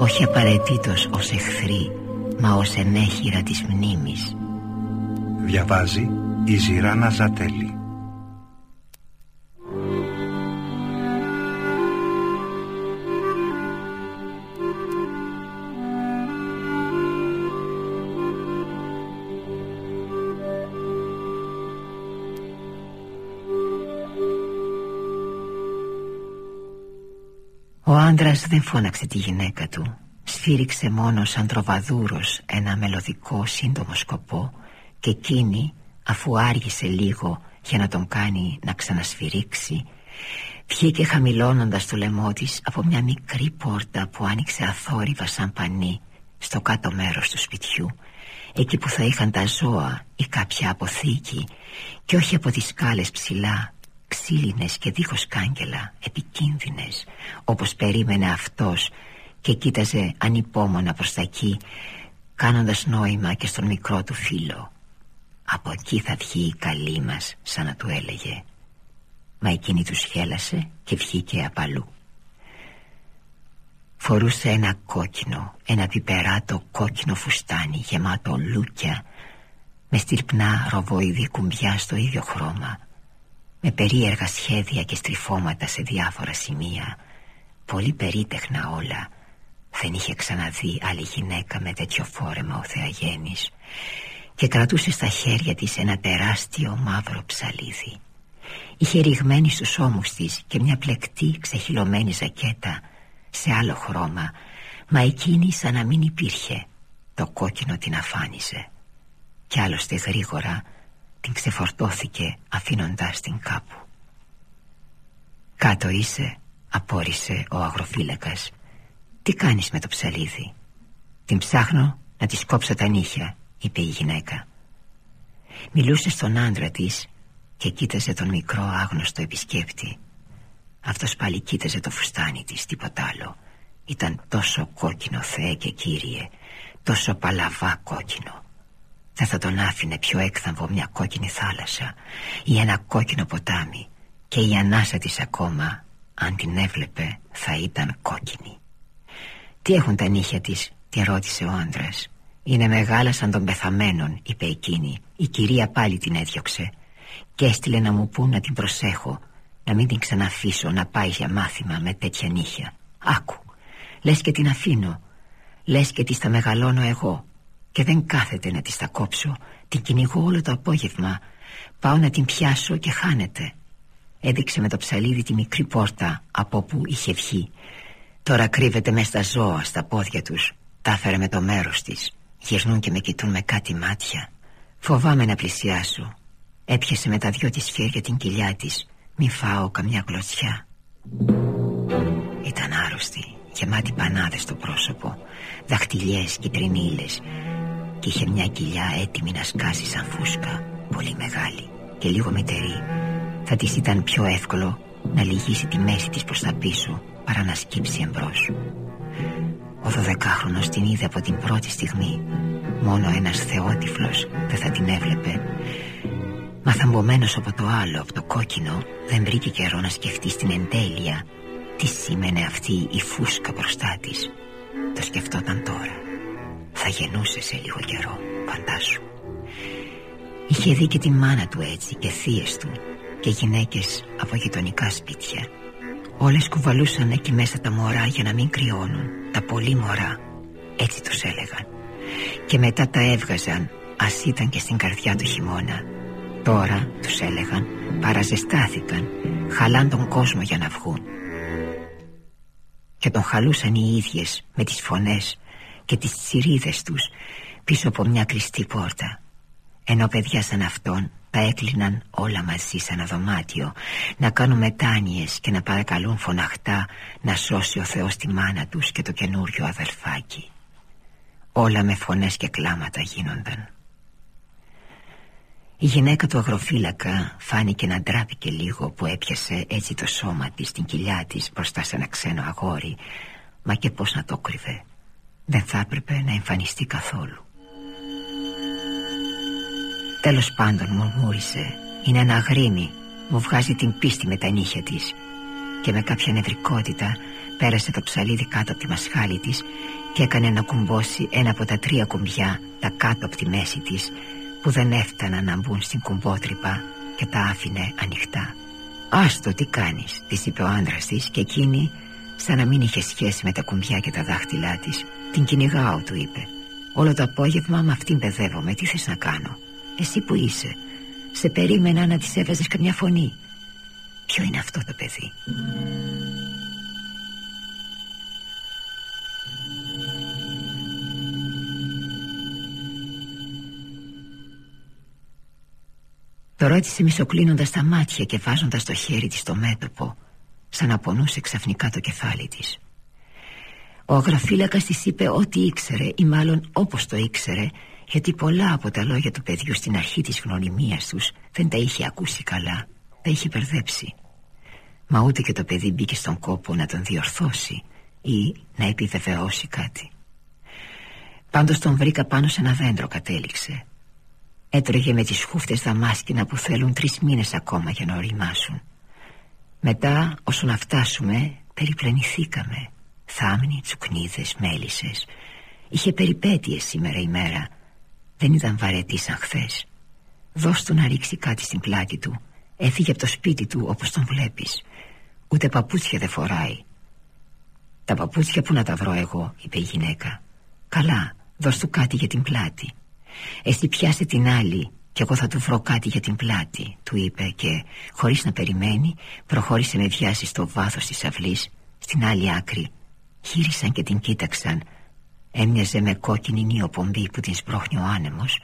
όχι απαραίτητος ως εχθροί μα ως ενέχειρα της μνήμης. Διαβάζει η Ζηράνα Ζατέλη. Άντρας δεν φώναξε τη γυναίκα του. Σφύριξε μόνος σαν τροβαδούρος ένα μελωδικό σύντομο σκοπό Και εκείνη αφού άργησε λίγο για να τον κάνει να ξανασφυρίξει Βγήκε χαμηλώνοντας το λαιμό της από μια μικρή πόρτα που άνοιξε αθόρυβα σαν πανί Στο κάτω μέρος του σπιτιού Εκεί που θα είχαν τα ζώα ή κάποια αποθήκη Και όχι από τις σκάλες ψηλά ξύλινες και δίχως κάγκελα, επικίνδυνες, όπως περίμενε αυτός και κοίταζε ανυπόμονα προς τα εκεί, κάνοντας νόημα και στον μικρό του φίλο. Από εκεί θα βγει η καλή μας, σαν να του έλεγε. Μα εκείνη τους σχέλασε και βγήκε απαλού. Φορούσε ένα κόκκινο, ένα πιπεράτο κόκκινο φουστάνι γεμάτο λούκια με στυρπνά ροβοειδή κουμπιά στο ίδιο χρώμα με περίεργα σχέδια και στριφώματα σε διάφορα σημεία. Πολύ περίτεχνα όλα. Δεν είχε ξαναδεί άλλη γυναίκα με τέτοιο φόρεμα ο Θεαγέννης. Και κρατούσε στα χέρια της ένα τεράστιο μαύρο ψαλίδι. Είχε ρηγμένη στους ώμους της και μια πλεκτή ξεχυλωμένη ζακέτα σε άλλο χρώμα. Μα εκείνη σαν να μην υπήρχε το κόκκινο την αφάνιζε κι άλλωστε γρήγορα την ξεφορτώθηκε αφήνοντάς την κάπου. «Κάτω είσαι» απόρρισε ο αγροφύλακας. «Τι κάνεις με το ψαλίδι» «Την ψάχνω να της κόψω τα νύχια» είπε η γυναίκα. Μιλούσε στον άντρα της και κοίταζε τον μικρό άγνωστο επισκέπτη. Αυτός πάλι κοίταζε το φουστάνι της, τίποτα άλλο. Ήταν τόσο κόκκινο Θεέ και Κύριε Τόσο παλαβά κόκκινο δεν θα τον άφηνε πιο έκθαμβο μια κόκκινη θάλασσα ή ένα κόκκινο ποτάμι και η ανάσα της ακόμα αν την έβλεπε θα ήταν κόκκινη. «Τι έχουν τα νύχια της» τη ρώτησε ο άντρας. «Είναι μεγάλα σαν των πεθαμένων» είπε εκείνη. Η κυρία πάλι την έδιωξε και έστειλε να μου πούν να την προσέχω να μην την ξαναφήσω να πάει για μάθημα με τέτοια νύχια. Άκου, λες και την αφήνω. Λες και τη τα μεγαλώνω εγώ και δεν κάθεται να τη τα κόψω. Την κυνηγώ όλο το απόγευμα. Πάω να την πιάσω και χάνεται. Έδειξε με το ψαλίδι τη μικρή πόρτα Από όπου είχε βγει. Τώρα κρύβεται μέσα στα ζώα Στα πόδια τους. Τα έφερε με το μέρος της. Γυρνούν και με κοιτούν με κάτι μάτια. Φοβάμαι να πλησιάσω. Έπιασε με τα δυο της χέρια την κοιλιά της. Μη φάω καμιά κλωτσιά Ήταν άρρωστη Γεμάτη πανάδες στο πρόσωπο. Δαχτυλιές, κυτρινίλες και είχε μια κοιλιά έτοιμη να σκάσει σαν φούσκα πολύ μεγάλη και λίγο μετερή θα της ήταν πιο εύκολο να λυγίσει τη μέση της προς τα πίσω παρά να σκύψει εμπρός. Ο δωδεκάχρονος την είδε από την πρώτη στιγμή. Μόνο ένας θεότυφλος δεν θα την έβλεπε. Μα θαμπομένος από το άλλο, από το κόκκινο δεν βρήκε καιρό να σκεφτεί στην εντέλεια τι σήμαινε αυτή η φούσκα μπροστά της. Το σκεφτόταν τώρα θα γεννούσε σε λίγο καιρό φαντάσου. Είχε δει και τη μάνα του έτσι και θείες του Και γυναίκες από γειτονικά σπίτια. Όλες κουβαλούσαν εκεί μέσα τα μωρά για να μην κρυώνουν Τα πολύ μωρά Έτσι τους έλεγαν. Και μετά τα έβγαζαν Ας ήταν και στην καρδιά του χειμώνα. Τώρα τους έλεγαν Παραζεστάθηκαν Χαλάν τον κόσμο για να βγουν. Και τον χαλούσαν οι ίδιες Με τις φωνές και τις τσιρίδες τους πίσω από μια κλειστή πόρτα. Ενώ παιδιά σαν αυτόν τα έκλειναν όλα μαζί σε ένα δωμάτιο να κάνουν μετάνοιες και να παρακαλούν φωναχτά να σώσει ο Θεός τη μάνα τους και το καινούριο αδελφάκι. Όλα με φωνές και κλάματα γίνονταν. Η γυναίκα του αγροφύλακα φάνηκε να ντράπηκε λίγο που έπιασε έτσι το σώμα της στην κοιλιά της μπροστά σε ένα ξένο αγόρι Μα και πως να το κρυβε Δεν θα έπρεπε να εμφανιστεί καθόλου. Τέλος πάντων μουρμούρισε. Είναι ένα αγρίμι Μου βγάζει την πίστη με τα νύχια της. Και με κάποια νευρικότητα Πέρασε το ψαλίδι κάτω από τη μασχάλη της Και έκανε να κουμπώσει ένα από τα τρία κουμπιά Τα κάτω από τη μέση της Που δεν έφταναν να μπουν στην κουμπότρυπα Και τα άφηνε ανοιχτά. Άστο τι κάνεις Της είπε ο άντρας της Και εκείνη σαν να μην είχε σχέση με τα κουμπιά και τα δάχτυλά της Την κυνηγάω του είπε. Όλο το απόγευμα με αυτήν παιδεύομαι. Τι θες να κάνω; Εσύ που είσαι. Σε περίμενα να της έβαζες καμιά φωνή. Ποιο είναι αυτό το παιδί; Το ρώτησε μισοκλίνοντας τα μάτια και βάζοντας το χέρι της στο μέτωπο Σαν να πονούσε ξαφνικά το κεφάλι της Ο αγραφίλακας της είπε ό,τι ήξερε ή μάλλον όπως το ήξερε γιατί πολλά από τα λόγια του παιδιού στην αρχή της γνωριμίας τους δεν τα είχε ακούσει καλά, τα είχε μπερδέψει. Μα ούτε και το παιδί μπήκε στον κόπο να τον διορθώσει ή να επιβεβαιώσει κάτι. Πάντως τον βρήκα πάνω σε ένα δέντρο κατέληξε. Έτρωγε με τις χούφτες δαμάσκηνα που θέλουν τρεις μήνες ακόμα για να οριμάσουν. Μετά όσο να φτάσουμε περιπλανηθήκαμε. Θάμνοι, τσουκνίδες, μέλισσες. Είχε περιπέτειες σήμερα η μέρα. Δεν ήταν βαρετής σαν χθες. Δώσ' του να ρίξει κάτι στην πλάτη του. Έφυγε από το σπίτι του όπως τον βλέπεις. Ούτε παπούτσια δεν φοράει. Τα παπούτσια που να τα βρω εγώ Είπε η γυναίκα. Καλά δώσ' του κάτι για την πλάτη Εσύ πιάσε την άλλη και εγώ θα του βρω κάτι για την πλάτη Του είπε και χωρίς να περιμένει Προχώρησε με βιάση στο βάθος της αυλής Στην άλλη άκρη Γύρισαν και την κοίταξαν. Έμοιαζε με κόκκινη νιοπομπή που την σπρώχνει ο άνεμος.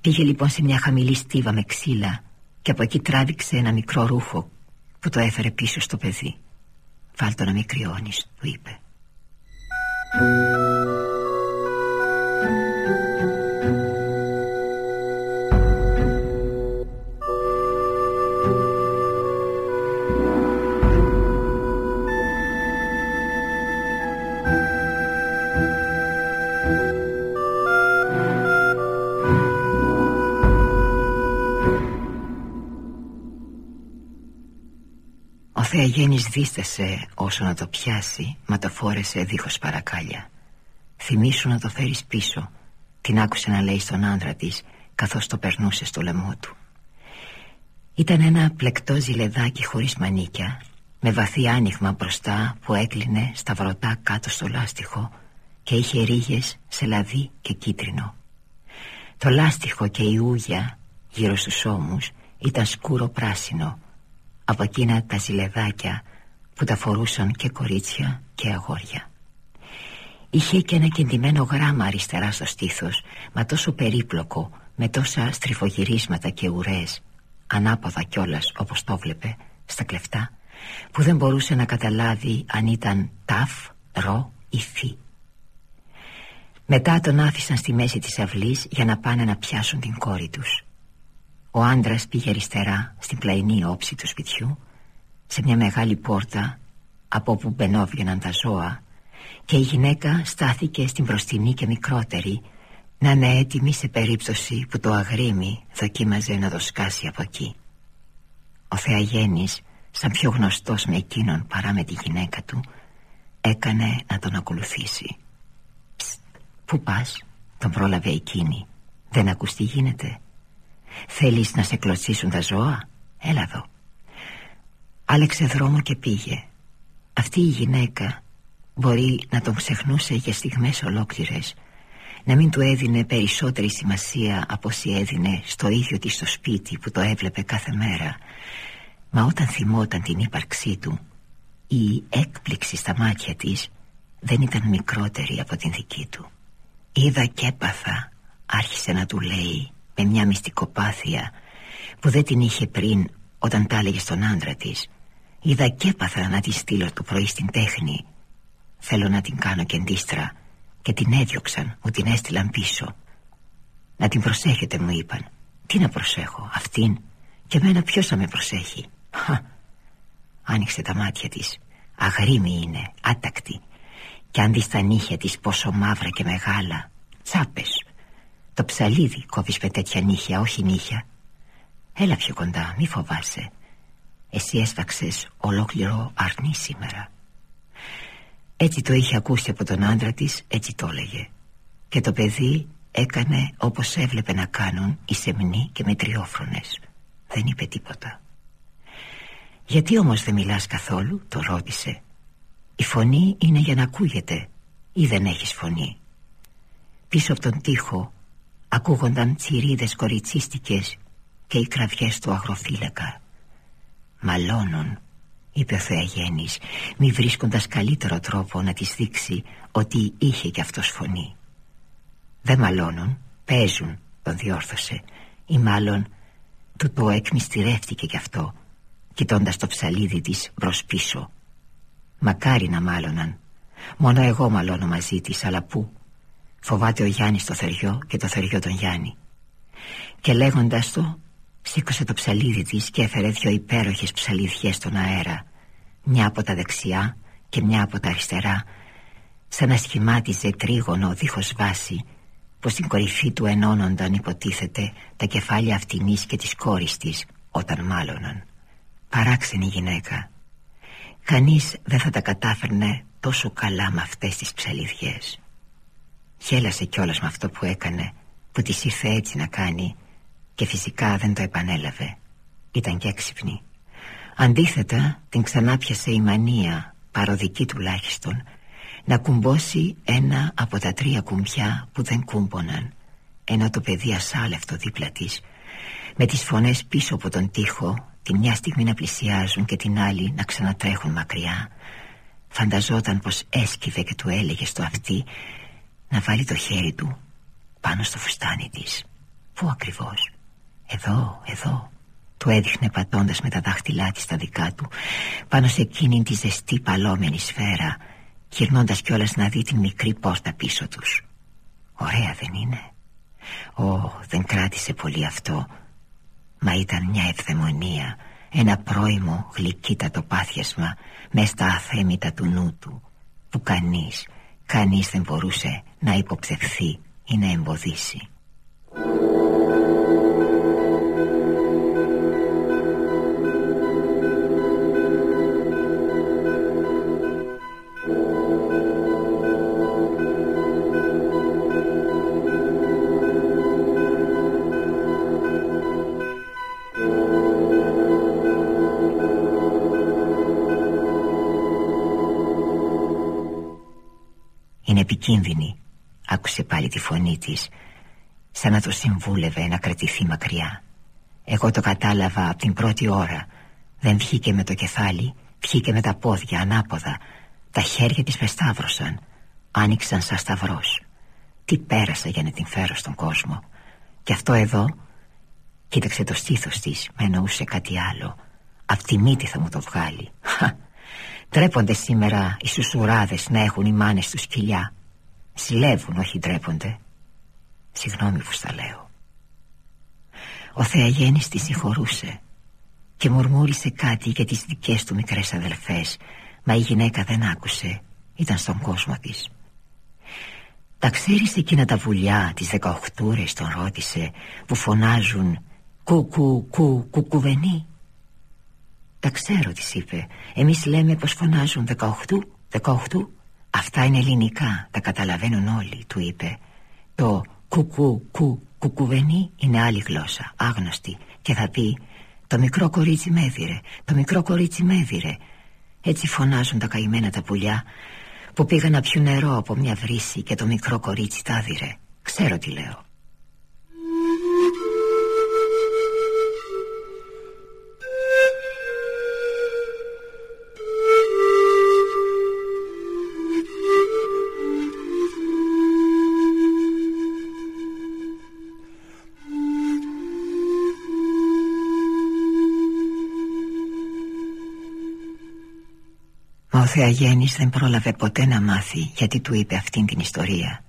Πήγε λοιπόν σε μια χαμηλή στίβα με ξύλα Και από εκεί τράβηξε ένα μικρό ρούχο Που το έφερε πίσω στο παιδί. Βάλτο να μην κρυώνεις, του είπε Θεαγέννης δίστασε όσο να το πιάσει Μα το φόρεσε δίχως παρακάλια. Θυμήσου να το φέρεις πίσω Την άκουσε να λέει στον άντρα της Καθώς το περνούσε στο λαιμό του. Ήταν ένα πλεκτό ζηλεδάκι χωρίς μανίκια Με βαθύ άνοιγμα μπροστά Που έκλεινε σταυρωτά κάτω στο λάστιχο Και είχε ρίγες σε λαδί και κίτρινο. Το λάστιχο και η ούγια γύρω στους ώμους Ήταν σκούρο πράσινο από εκείνα τα ζηλεδάκια που τα φορούσαν και κορίτσια και αγόρια. Είχε και ένα κεντυμένο γράμμα αριστερά στο στήθος, μα τόσο περίπλοκο, με τόσα στριφογυρίσματα και ουρές, ανάποδα κιόλας όπως το βλέπε, στα κλεφτά, που δεν μπορούσε να καταλάβει αν ήταν ταφ, ρο ή φι. Μετά τον άφησαν στη μέση της αυλής για να πάνε να πιάσουν την κόρη τους. Ο άντρας πήγε αριστερά στην πλαϊνή όψη του σπιτιού σε μια μεγάλη πόρτα από όπου μπαινόβγαιναν τα ζώα και η γυναίκα στάθηκε στην μπροστινή και μικρότερη να είναι έτοιμη σε περίπτωση που το αγρίμι δοκίμαζε να το σκάσει από εκεί. Ο Θεαγέννης, σαν πιο γνωστός με εκείνον παρά με τη γυναίκα του, έκανε να τον ακολουθήσει. πού πας, τον πρόλαβε εκείνη. Δεν ακούς τι γίνεται. Θέλεις να σε κλωτσίσουν τα ζώα; Έλα εδώ. Άλεξε δρόμο και πήγε. Αυτή η γυναίκα Μπορεί να τον ξεχνούσε για στιγμές ολόκληρες. Να μην του έδινε περισσότερη σημασία Από όσοι έδινε στο ίδιο της το σπίτι Που το έβλεπε κάθε μέρα. Μα όταν θυμόταν την ύπαρξή του Η έκπληξη στα μάτια της Δεν ήταν μικρότερη από την δική του. Είδα και έπαθα Άρχισε να του λέει με μια μυστικοπάθεια που δεν την είχε πριν όταν τα έλεγε στον άντρα της. Είδα και έπαθα να τη στείλω το πρωί στην τέχνη. Θέλω να την κάνω κεντίστρα Και την έδιωξαν, μου την έστειλαν πίσω. Να την προσέχετε μου είπαν. Τι να προσέχω, αυτήν; Και εμένα ποιος θα με προσέχει; Χα, άνοιξε τα μάτια της. Αγρίμη είναι, άτακτη. Και αν δεις τα νύχια της πόσο μαύρα και μεγάλα Τσάπες Το ψαλίδι κόβεις με τέτοια νύχια, όχι νύχια. Έλα πιο κοντά, μη φοβάσαι. Εσύ έσφαξες ολόκληρο αρνί σήμερα. Έτσι το είχε ακούσει από τον άντρα της, έτσι το έλεγε. Και το παιδί έκανε όπως έβλεπε να κάνουν οι σεμνοί και μετριόφρονες Δεν είπε τίποτα. «Γιατί όμως δεν μιλάς καθόλου» το ρώτησε. «Η φωνή είναι για να ακούγεται ή δεν έχεις φωνή» Πίσω από τον τοίχο ακούγονταν τσιρίδες κοριτσίστικες και οι κραυγές του αγροφύλακα. «Μαλώνουν» είπε ο Θεαγέννης μη βρίσκοντας καλύτερο τρόπο να της δείξει ότι είχε κι αυτός φωνή. «Δεν μαλώνουν, παίζουν» τον διόρθωσε. Ή μάλλον του το εκμυστηρεύτηκε κι αυτό κοιτώντας το ψαλίδι της μπρος πίσω. Μακάρι να μάλωναν. Μόνο εγώ μαλώνω μαζί της Αλλά πού Φοβάται ο Γιάννης το θεριό και το θεριό τον Γιάννη. Και λέγοντας το Σήκωσε το ψαλίδι της και έφερε δυο υπέροχες ψαλίδιες στον αέρα. Μια από τα δεξιά και μια από τα αριστερά. Σαν να σχημάτιζε τρίγωνο δίχως βάση Που στην κορυφή του ενώνονταν υποτίθεται Τα κεφάλια αυτινής και της κόρης της Όταν μάλωναν. Παράξενη γυναίκα. Κανείς δεν θα τα κατάφερνε τόσο καλά με αυτές τις ψαλιδιές Γέλασε κιόλας με αυτό που έκανε Που της ήρθε έτσι να κάνει Και φυσικά δεν το επανέλαβε. Ήταν και έξυπνη. Αντίθετα την ξανάπιασε η μανία Παροδική τουλάχιστον Να κουμπώσει ένα από τα τρία κουμπιά που δεν κούμποναν Ενώ το παιδί ασάλευτο δίπλα της Με τις φωνές πίσω από τον τοίχο Τη μια στιγμή να πλησιάζουν και την άλλη να ξανατρέχουν μακριά. Φανταζόταν πως έσκυβε και του έλεγε στο αυτί Να βάλει το χέρι του πάνω στο φουστάνι της. Πού ακριβώς; Εδώ, εδώ. Του έδειχνε πατώντας με τα δάχτυλά της τα δικά του Πάνω σε εκείνη τη ζεστή παλόμενη σφαίρα Γυρνώντας κιόλας να δει την μικρή πόρτα πίσω τους. Ωραία δεν είναι; Ω, δεν κράτησε πολύ αυτό. Μα ήταν μια ευδαιμονία Ένα πρόημο γλυκύτατο πάθιασμα Μες στα αθέμητα του νου του Που κανείς, κανείς δεν μπορούσε να υποψευθεί ή να εμποδίσει. Επικίνδυνη Άκουσε πάλι τη φωνή της Σαν να το συμβούλευε να κρατηθεί μακριά. Εγώ το κατάλαβα από την πρώτη ώρα. Δεν βγήκε με το κεφάλι Βγήκε με τα πόδια ανάποδα. Τα χέρια της πεσταύρωσαν Άνοιξαν σαν σταυρός. Τι πέρασα για να την φέρω στον κόσμο. Και αυτό εδώ Κοίταξε το στήθος της Με εννοούσε κάτι άλλο. Απ' τη μύτη θα μου το βγάλει. Τρέπονται σήμερα οι σουσουράδες να έχουν οι μάνες τους κοιλιά Συλλεύουν όχι ντρέπονται. Συγγνώμη που στα λέω. Ο Θεαγέννης τη συγχωρούσε Και μουρμούρισε κάτι για τις δικές του μικρές αδελφές Μα η γυναίκα δεν άκουσε Ήταν στον κόσμο της. Τα ξέρεις εκείνα τα βουλιά Τις δεκαοχτούρες τον ρώτησε Που φωνάζουν Κου κου κου κουκουβενή Τα ξέρω της είπε. Εμείς λέμε πως φωνάζουν δεκαοχτού Δεκαοχτού Αυτά είναι ελληνικά, τα καταλαβαίνουν όλοι, του είπε. Το κουκου κου κουκουβενή είναι άλλη γλώσσα, άγνωστη. Και θα πει το μικρό κορίτσι με το μικρό κορίτσι με Έτσι φωνάζουν τα καημένα τα πουλιά Που πήγαν να πιούν νερό από μια βρύση και το μικρό κορίτσι τα Ξέρω τι λέω Θεαγέννης δεν πρόλαβε ποτέ να μάθει γιατί του είπε αυτήν την ιστορία.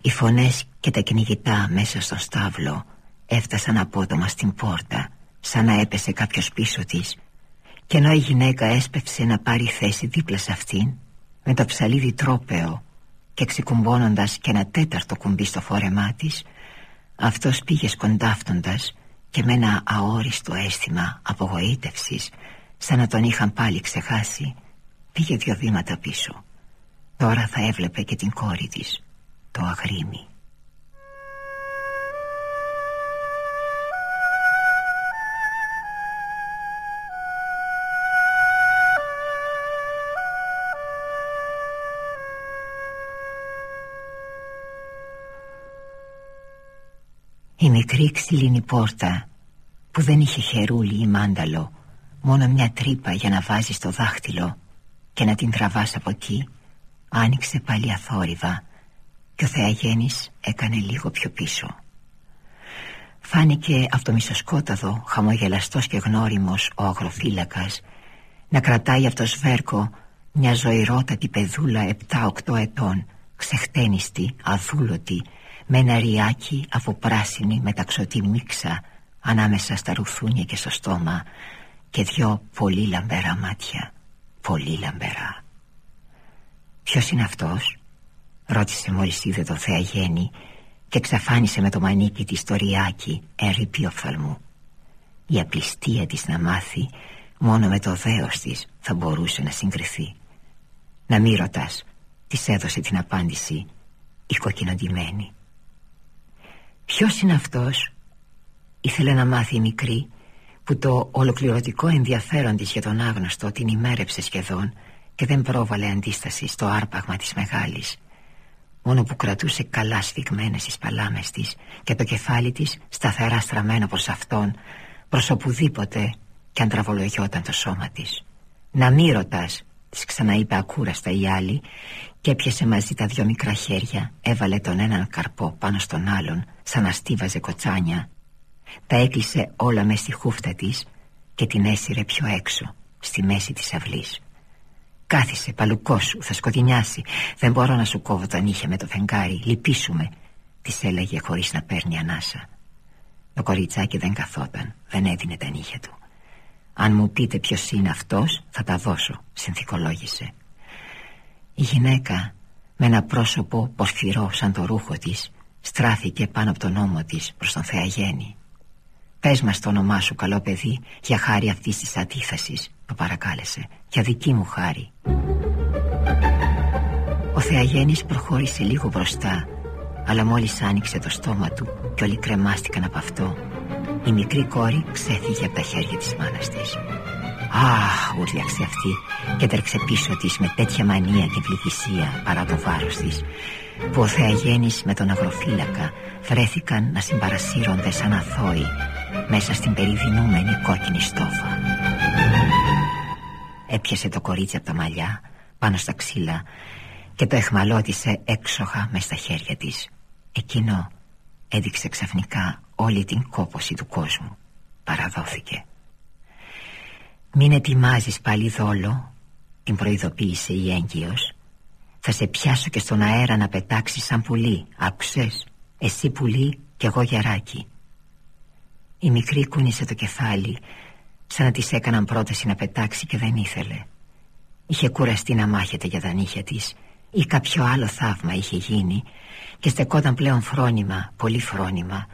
Οι φωνές και τα κυνηγητά μέσα στο στάβλο έφτασαν απότομα στην πόρτα σαν να έπεσε κάποιος πίσω της. Και ενώ η γυναίκα έσπευσε να πάρει θέση δίπλα σε αυτήν με το ψαλίδι τρόπεο και ξεκουμπώνοντας και ένα τέταρτο κουμπί στο φόρεμά της αυτός πήγε σκοντάφτοντας και με ένα αόριστο αίσθημα απογοήτευσης σαν να τον είχαν πάλι ξεχάσει πήγε δύο βήματα πίσω. Τώρα θα έβλεπε και την κόρη της το αγρίμι. Η μικρή ξύλινη πόρτα που δεν είχε χερούλι ή μάνταλο μόνο μια τρύπα για να βάζεις το δάχτυλο και να την τραβάς από εκεί. Άνοιξε πάλι αθόρυβα και ο Θεαγέννης έκανε λίγο πιο πίσω. Φάνηκε αυτό μισοσκόταδο, χαμογελαστός και γνώριμος ο αγροφύλακας να κρατάει από το σβέρκο μια ζωηρότατη παιδούλα 7-8 ετών ξεχτένιστη, αδούλωτη με ένα ριάκι από πράσινη μεταξωτή μίξα ανάμεσα στα ρουθούνια και στο στόμα και δυο πολύ λαμπερά μάτια πολύ λαμπερά. Ποιος είναι αυτός; ρώτησε μόλις είδε το Θεαγέννη και εξαφάνισε με το μανίκι της το ριάκι ερήπη οφθαλμού η απληστία της να μάθει μόνο με το δέος της θα μπορούσε να συγκριθεί. Να μη ρωτάς της έδωσε την απάντηση η κοκκινοντημένη Ποιος είναι αυτός; Ήθελε να μάθει η μικρή Που το ολοκληρωτικό ενδιαφέρον της για τον άγνωστο Την ημέρεψε σχεδόν Και δεν πρόβαλε αντίσταση στο άρπαγμα της μεγάλης. Μόνο που κρατούσε καλά σφιγμένες τις παλάμες της Και το κεφάλι της σταθερά στραμμένο προς αυτόν Προς οπουδήποτε Και αντραβολογιόταν το σώμα της. Να μη ρωτάς Της ξαναείπε ακούραστα η άλλη και έπιασε μαζί τα δυο μικρά χέρια Έβαλε τον έναν καρπό πάνω στον άλλον Σαν να στίβαζε κοτσάνια Τα έκλεισε όλα μες στη χούφτα της Και την έσυρε πιο έξω Στη μέση της αυλής. Κάθισε παλουκό σου θα σκοτεινιάσει. Δεν μπορώ να σου κόβω τα νύχια με το φεγγάρι. Λυπήσουμε Της έλεγε χωρίς να παίρνει ανάσα. Το κοριτσάκι δεν καθόταν Δεν έδινε τα νύχια του. Αν μου πείτε ποιος είναι αυτός Θα τα δώσω Συνθηκολόγησε. Η γυναίκα με ένα πρόσωπο πορφυρό σαν το ρούχο της Στράφηκε πάνω από τον ώμο της προς τον Θεαγέννη Πες μας το όνομά σου καλό παιδί Για χάρη αυτής της αντίθεσης Το παρακάλεσε. Για δική μου χάρη. Ο Θεαγέννης προχώρησε λίγο μπροστά Αλλά μόλις άνοιξε το στόμα του Και όλοι κρεμάστηκαν από αυτό Η μικρή κόρη ξέφυγε από τα χέρια της μάνας της. Αχ, ούρλιαξε αυτή και τρέξε πίσω της με τέτοια μανία και πληθυσία παρά το βάρος της που ο Θεαγέννης με τον αγροφύλακα βρέθηκαν να συμπαρασύρονται σαν αθώοι μέσα στην περιδινούμενη κόκκινη στόφα. Έπιασε το κορίτσι από τα μαλλιά πάνω στα ξύλα και το εχμαλώτησε έξοχα μες στα χέρια της. Εκείνο έδειξε ξαφνικά όλη την κόποση του κόσμου. Παραδόθηκε. Μην ετοιμάζεις πάλι δόλο Την προειδοποίησε η έγκυος Θα σε πιάσω και στον αέρα να πετάξεις σαν πουλί Άκουσες; Εσύ πουλί και εγώ γεράκι Η μικρή κούνησε το κεφάλι Σαν να της έκαναν πρόταση να πετάξει και δεν ήθελε Είχε κουραστεί να μάχεται για τα νύχια της Ή κάποιο άλλο θαύμα είχε γίνει Και στεκόταν πλέον φρόνημα, πολύ φρόνημα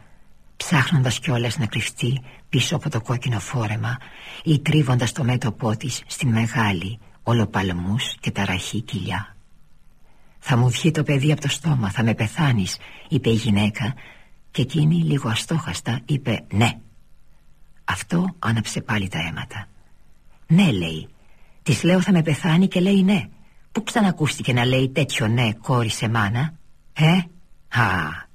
Ψάχνοντας κιόλας να κρυφτεί πίσω από το κόκκινο φόρεμα ή τρίβοντας το μέτωπό της στην μεγάλη ολοπαλμούς και ταραχή κοιλιά. «Θα μου βγει το παιδί από το στόμα, θα με πεθάνεις», είπε η γυναίκα και εκείνη λίγο αστόχαστα είπε «ναι». Αυτό άναψε πάλι τα αίματα. «Ναι», λέει. Της λέω θα με πεθάνει και λέει «ναι». Πού ξανακούστηκε να λέει τέτοιο «ναι» κόρη σε μάνα, ε; Α,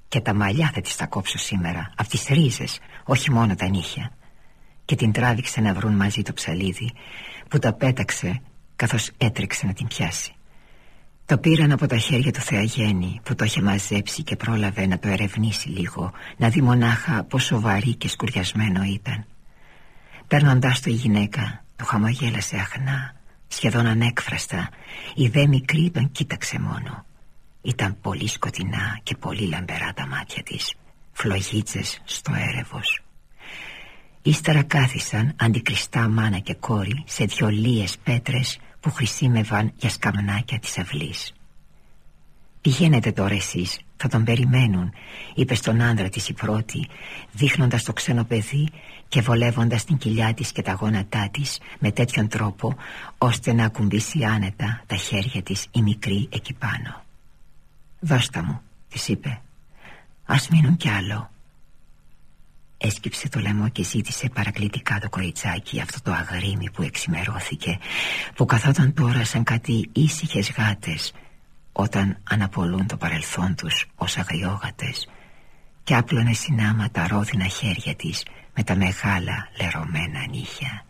και τα μαλλιά θα τις τα κόψω σήμερα Από τις ρίζες όχι μόνο τα νύχια Και την τράβηξε να βρουν μαζί το ψαλίδι Που τα πέταξε καθώς έτρεξε να την πιάσει Το πήραν από τα χέρια του Θεαγέννη Που το είχε μαζέψει και πρόλαβε να το ερευνήσει λίγο Να δει μονάχα πόσο βαρύ και σκουριασμένο ήταν. Παίρνοντάς το η γυναίκα Το χαμογέλασε αχνά Σχεδόν ανέκφραστα. Η δε μικρή τον κοίταξε μόνο. Ήταν πολύ σκοτεινά και πολύ λαμπερά τα μάτια της. Φλογίτσες στο έρευος. Ύστερα κάθισαν αντικριστά μάνα και κόρη Σε δυο λίες πέτρες που χρησιμεύαν για σκαμνάκια της αυλής. Πηγαίνετε τώρα εσείς Θα τον περιμένουν Είπε στον άντρα της η πρώτη Δείχνοντας το ξένο παιδί Και βολεύοντας την κοιλιά της και τα γόνατά της Με τέτοιον τρόπο Ώστε να ακουμπήσει άνετα Τα χέρια της η μικρή εκεί πάνω. Δώστα μου Της είπε. Ας μείνουν κι άλλο Έσκυψε το λαιμό και ζήτησε παρακλητικά το κοριτσάκι Αυτό το αγρίμι που εξημερώθηκε Που καθόταν τώρα σαν κάτι ήσυχες γάτες όταν αναπολούν το παρελθόν τους ως αγριόγατες και άπλωνε συνάμα τα ρόδινα χέρια της με τα μεγάλα λερωμένα νύχια.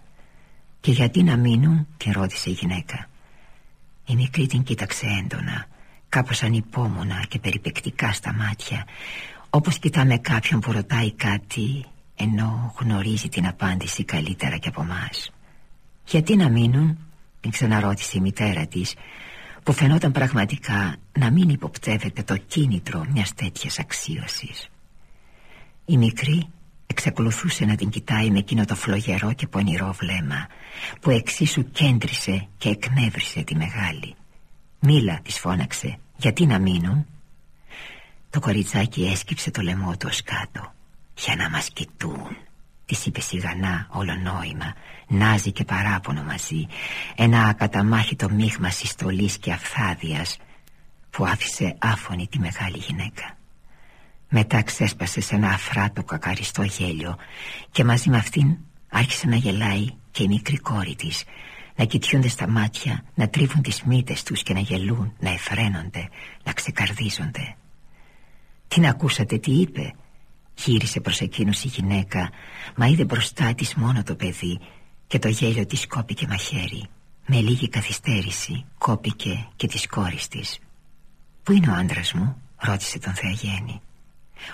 «Και γιατί να μείνουν» την ρώτησε η γυναίκα. Η μικρή την κοίταξε έντονα κάπως ανυπόμονα και περιπεκτικά στα μάτια όπως κοιτάμε κάποιον που ρωτάει κάτι ενώ γνωρίζει την απάντηση καλύτερα και από μας «Γιατί να μείνουν» την ξαναρώτησε η μητέρα της που φαινόταν πραγματικά να μην υποπτεύεται το κίνητρο μιας τέτοιας αξίωσης. Η μικρή εξακολουθούσε να την κοιτάει με εκείνο το φλογερό και πονηρό βλέμμα που εξίσου κέντρισε και εκνεύρισε τη μεγάλη. «Μίλα» της φώναξε «Γιατί να μείνουν» Το κοριτσάκι έσκυψε το λαιμό του ως κάτω «Για να μας κοιτούν» της είπε σιγανά όλο νόημα Νάζι και παράπονο μαζί Ένα ακαταμάχητο μείγμα συστολής και αφθάδιας Που άφησε άφωνη τη μεγάλη γυναίκα. Μετά ξέσπασε σε ένα αφράτο κακαριστό γέλιο Και μαζί με αυτήν άρχισε να γελάει και η μικρή κόρη της Να κοιτιούνται στα μάτια, να τρίβουν τις μύτες τους και να γελούν, να εφραίνονται, να ξεκαρδίζονται Την ακούσατε τι είπε; Γύρισε προς εκείνους η γυναίκα Μα είδε μπροστά της μόνο το παιδί Και το γέλιο της κόπηκε μαχαίρι. Με λίγη καθυστέρηση Κόπηκε και της κόρης της. «Πού είναι ο άντρας μου» ρώτησε τον Θεαγέννη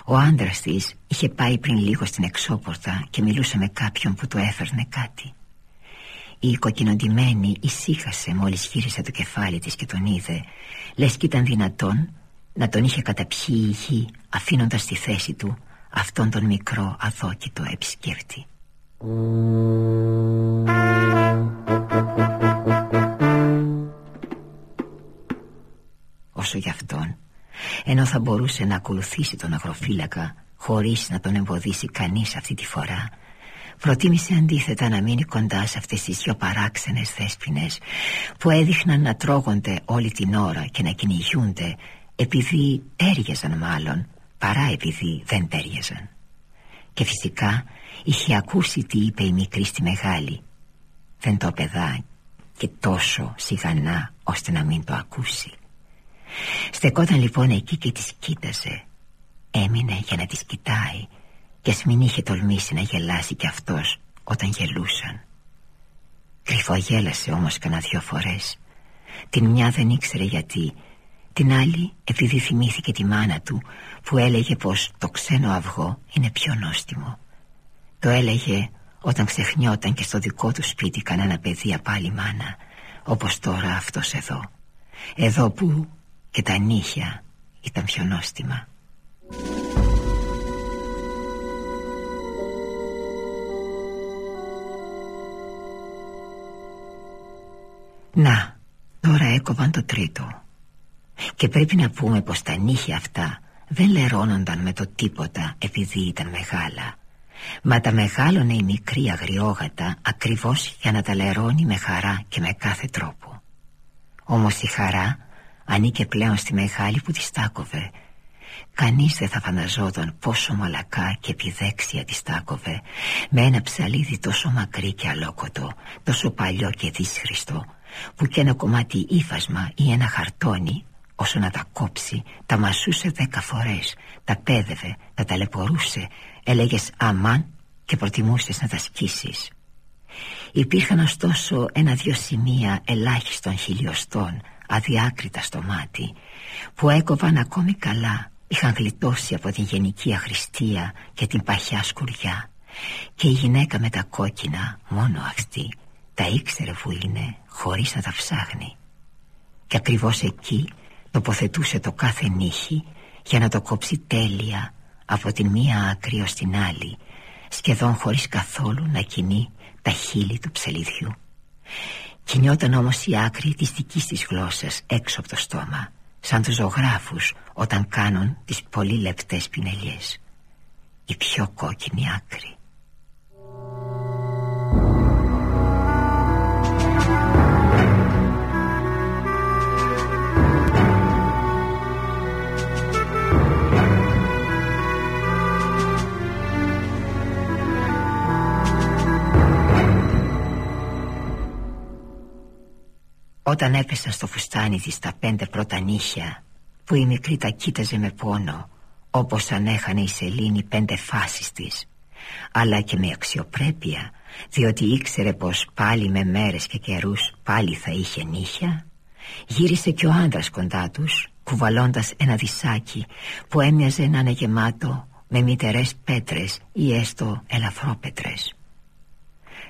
Ο άντρας της είχε πάει πριν λίγο στην εξώπορτα Και μιλούσε με κάποιον που του έφερνε κάτι. Η κοκκινοντημένη ησύχασε μόλις γύρισε το κεφάλι της και τον είδε. Λες κι ήταν δυνατόν να τον είχε καταπιεί η γη Αφήνοντας τη θέση του αυτόν τον μικρό αδόκητο επισκέπτη. Όσο γι' αυτόν ενώ θα μπορούσε να ακολουθήσει τον αγροφύλακα χωρίς να τον εμποδίσει κανείς αυτή τη φορά προτίμησε αντίθετα να μείνει κοντά σε αυτές τις δυο παράξενες θέσπινες που έδειχναν να τρώγονται όλη την ώρα και να κυνηγούνται επειδή έργεζαν μάλλον παρά επειδή δεν τέριαζαν και φυσικά είχε ακούσει τι είπε η μικρή στη μεγάλη. Δεν το παιδά και τόσο σιγανά ώστε να μην το ακούσει. Στεκόταν λοιπόν εκεί και τις κοίταζε. Έμεινε για να τις κοιτάει και ας μην είχε τολμήσει να γελάσει κι αυτός όταν γελούσαν. Κρυφογέλασε όμως κανένα δυο φορές. Την μια δεν ήξερε γιατί την άλλη επειδή θυμήθηκε τη μάνα του που έλεγε πως το ξένο αυγό είναι πιο νόστιμο. Το έλεγε όταν ξεχνιόταν και στο δικό του σπίτι κανένα παιδί απάλι μάνα Όπως τώρα αυτός εδώ. Εδώ που και τα νύχια ήταν πιο νόστιμα. Να, τώρα έκοβαν το τρίτο και πρέπει να πούμε πως τα νύχια αυτά δεν λερώνονταν με το τίποτα επειδή ήταν μεγάλα. Μα τα μεγάλωνε η μικρή αγριόγατα ακριβώς για να τα λερώνει με χαρά και με κάθε τρόπο. Όμως η χαρά ανήκε πλέον στη μεγάλη που της στάκοβε Κανείς δεν θα φανταζόταν πόσο μαλακά και επιδέξια της στάκοβε Με ένα ψαλίδι τόσο μακρύ και αλόκοτο, τόσο παλιό και δύσχριστο Που και ένα κομμάτι ύφασμα ή ένα χαρτόνι όσο να τα κόψει τα μασούσε δέκα φορές τα πέδευε, τα ταλαιπωρούσε έλεγες αμάν και προτιμούσες να τα σκίσεις. Υπήρχαν ωστόσο ένα-δυο σημεία ελάχιστων χιλιοστών αδιάκριτα στο μάτι που έκοβαν ακόμη καλά είχαν γλιτώσει από την γενική αχρηστία και την παχιά σκουριά. Και η γυναίκα με τα κόκκινα μόνο αυτή Τα ήξερε που είναι χωρίς να τα ψάχνει. Και ακριβώς εκεί τοποθετούσε το κάθε νύχι Για να το κόψει τέλεια από την μία άκρη ως την άλλη Σχεδόν χωρίς καθόλου να κινεί τα χείλη του ψελιδιού. Κινιόταν όμως η άκρη της δικής της γλώσσας έξω από το στόμα Σαν τους ζωγράφους όταν κάνουν τις πολύ λεπτές πινελιές. Η πιο κόκκινη άκρη Όταν έπεσα στο φουστάνι της τα πέντε πρώτα νύχια Που η μικρή τα κοίταζε με πόνο Όπως αν έχανε η σελήνη πέντε φάσεις της Αλλά και με αξιοπρέπεια Διότι ήξερε πως πάλι με μέρες και καιρούς Πάλι θα είχε νύχια Γύρισε και ο άντρας κοντά τους Κουβαλώντας ένα δισάκι Που έμοιαζε να είναι γεμάτο Με μητερές πέτρες Ή έστω ελαφρόπετρες.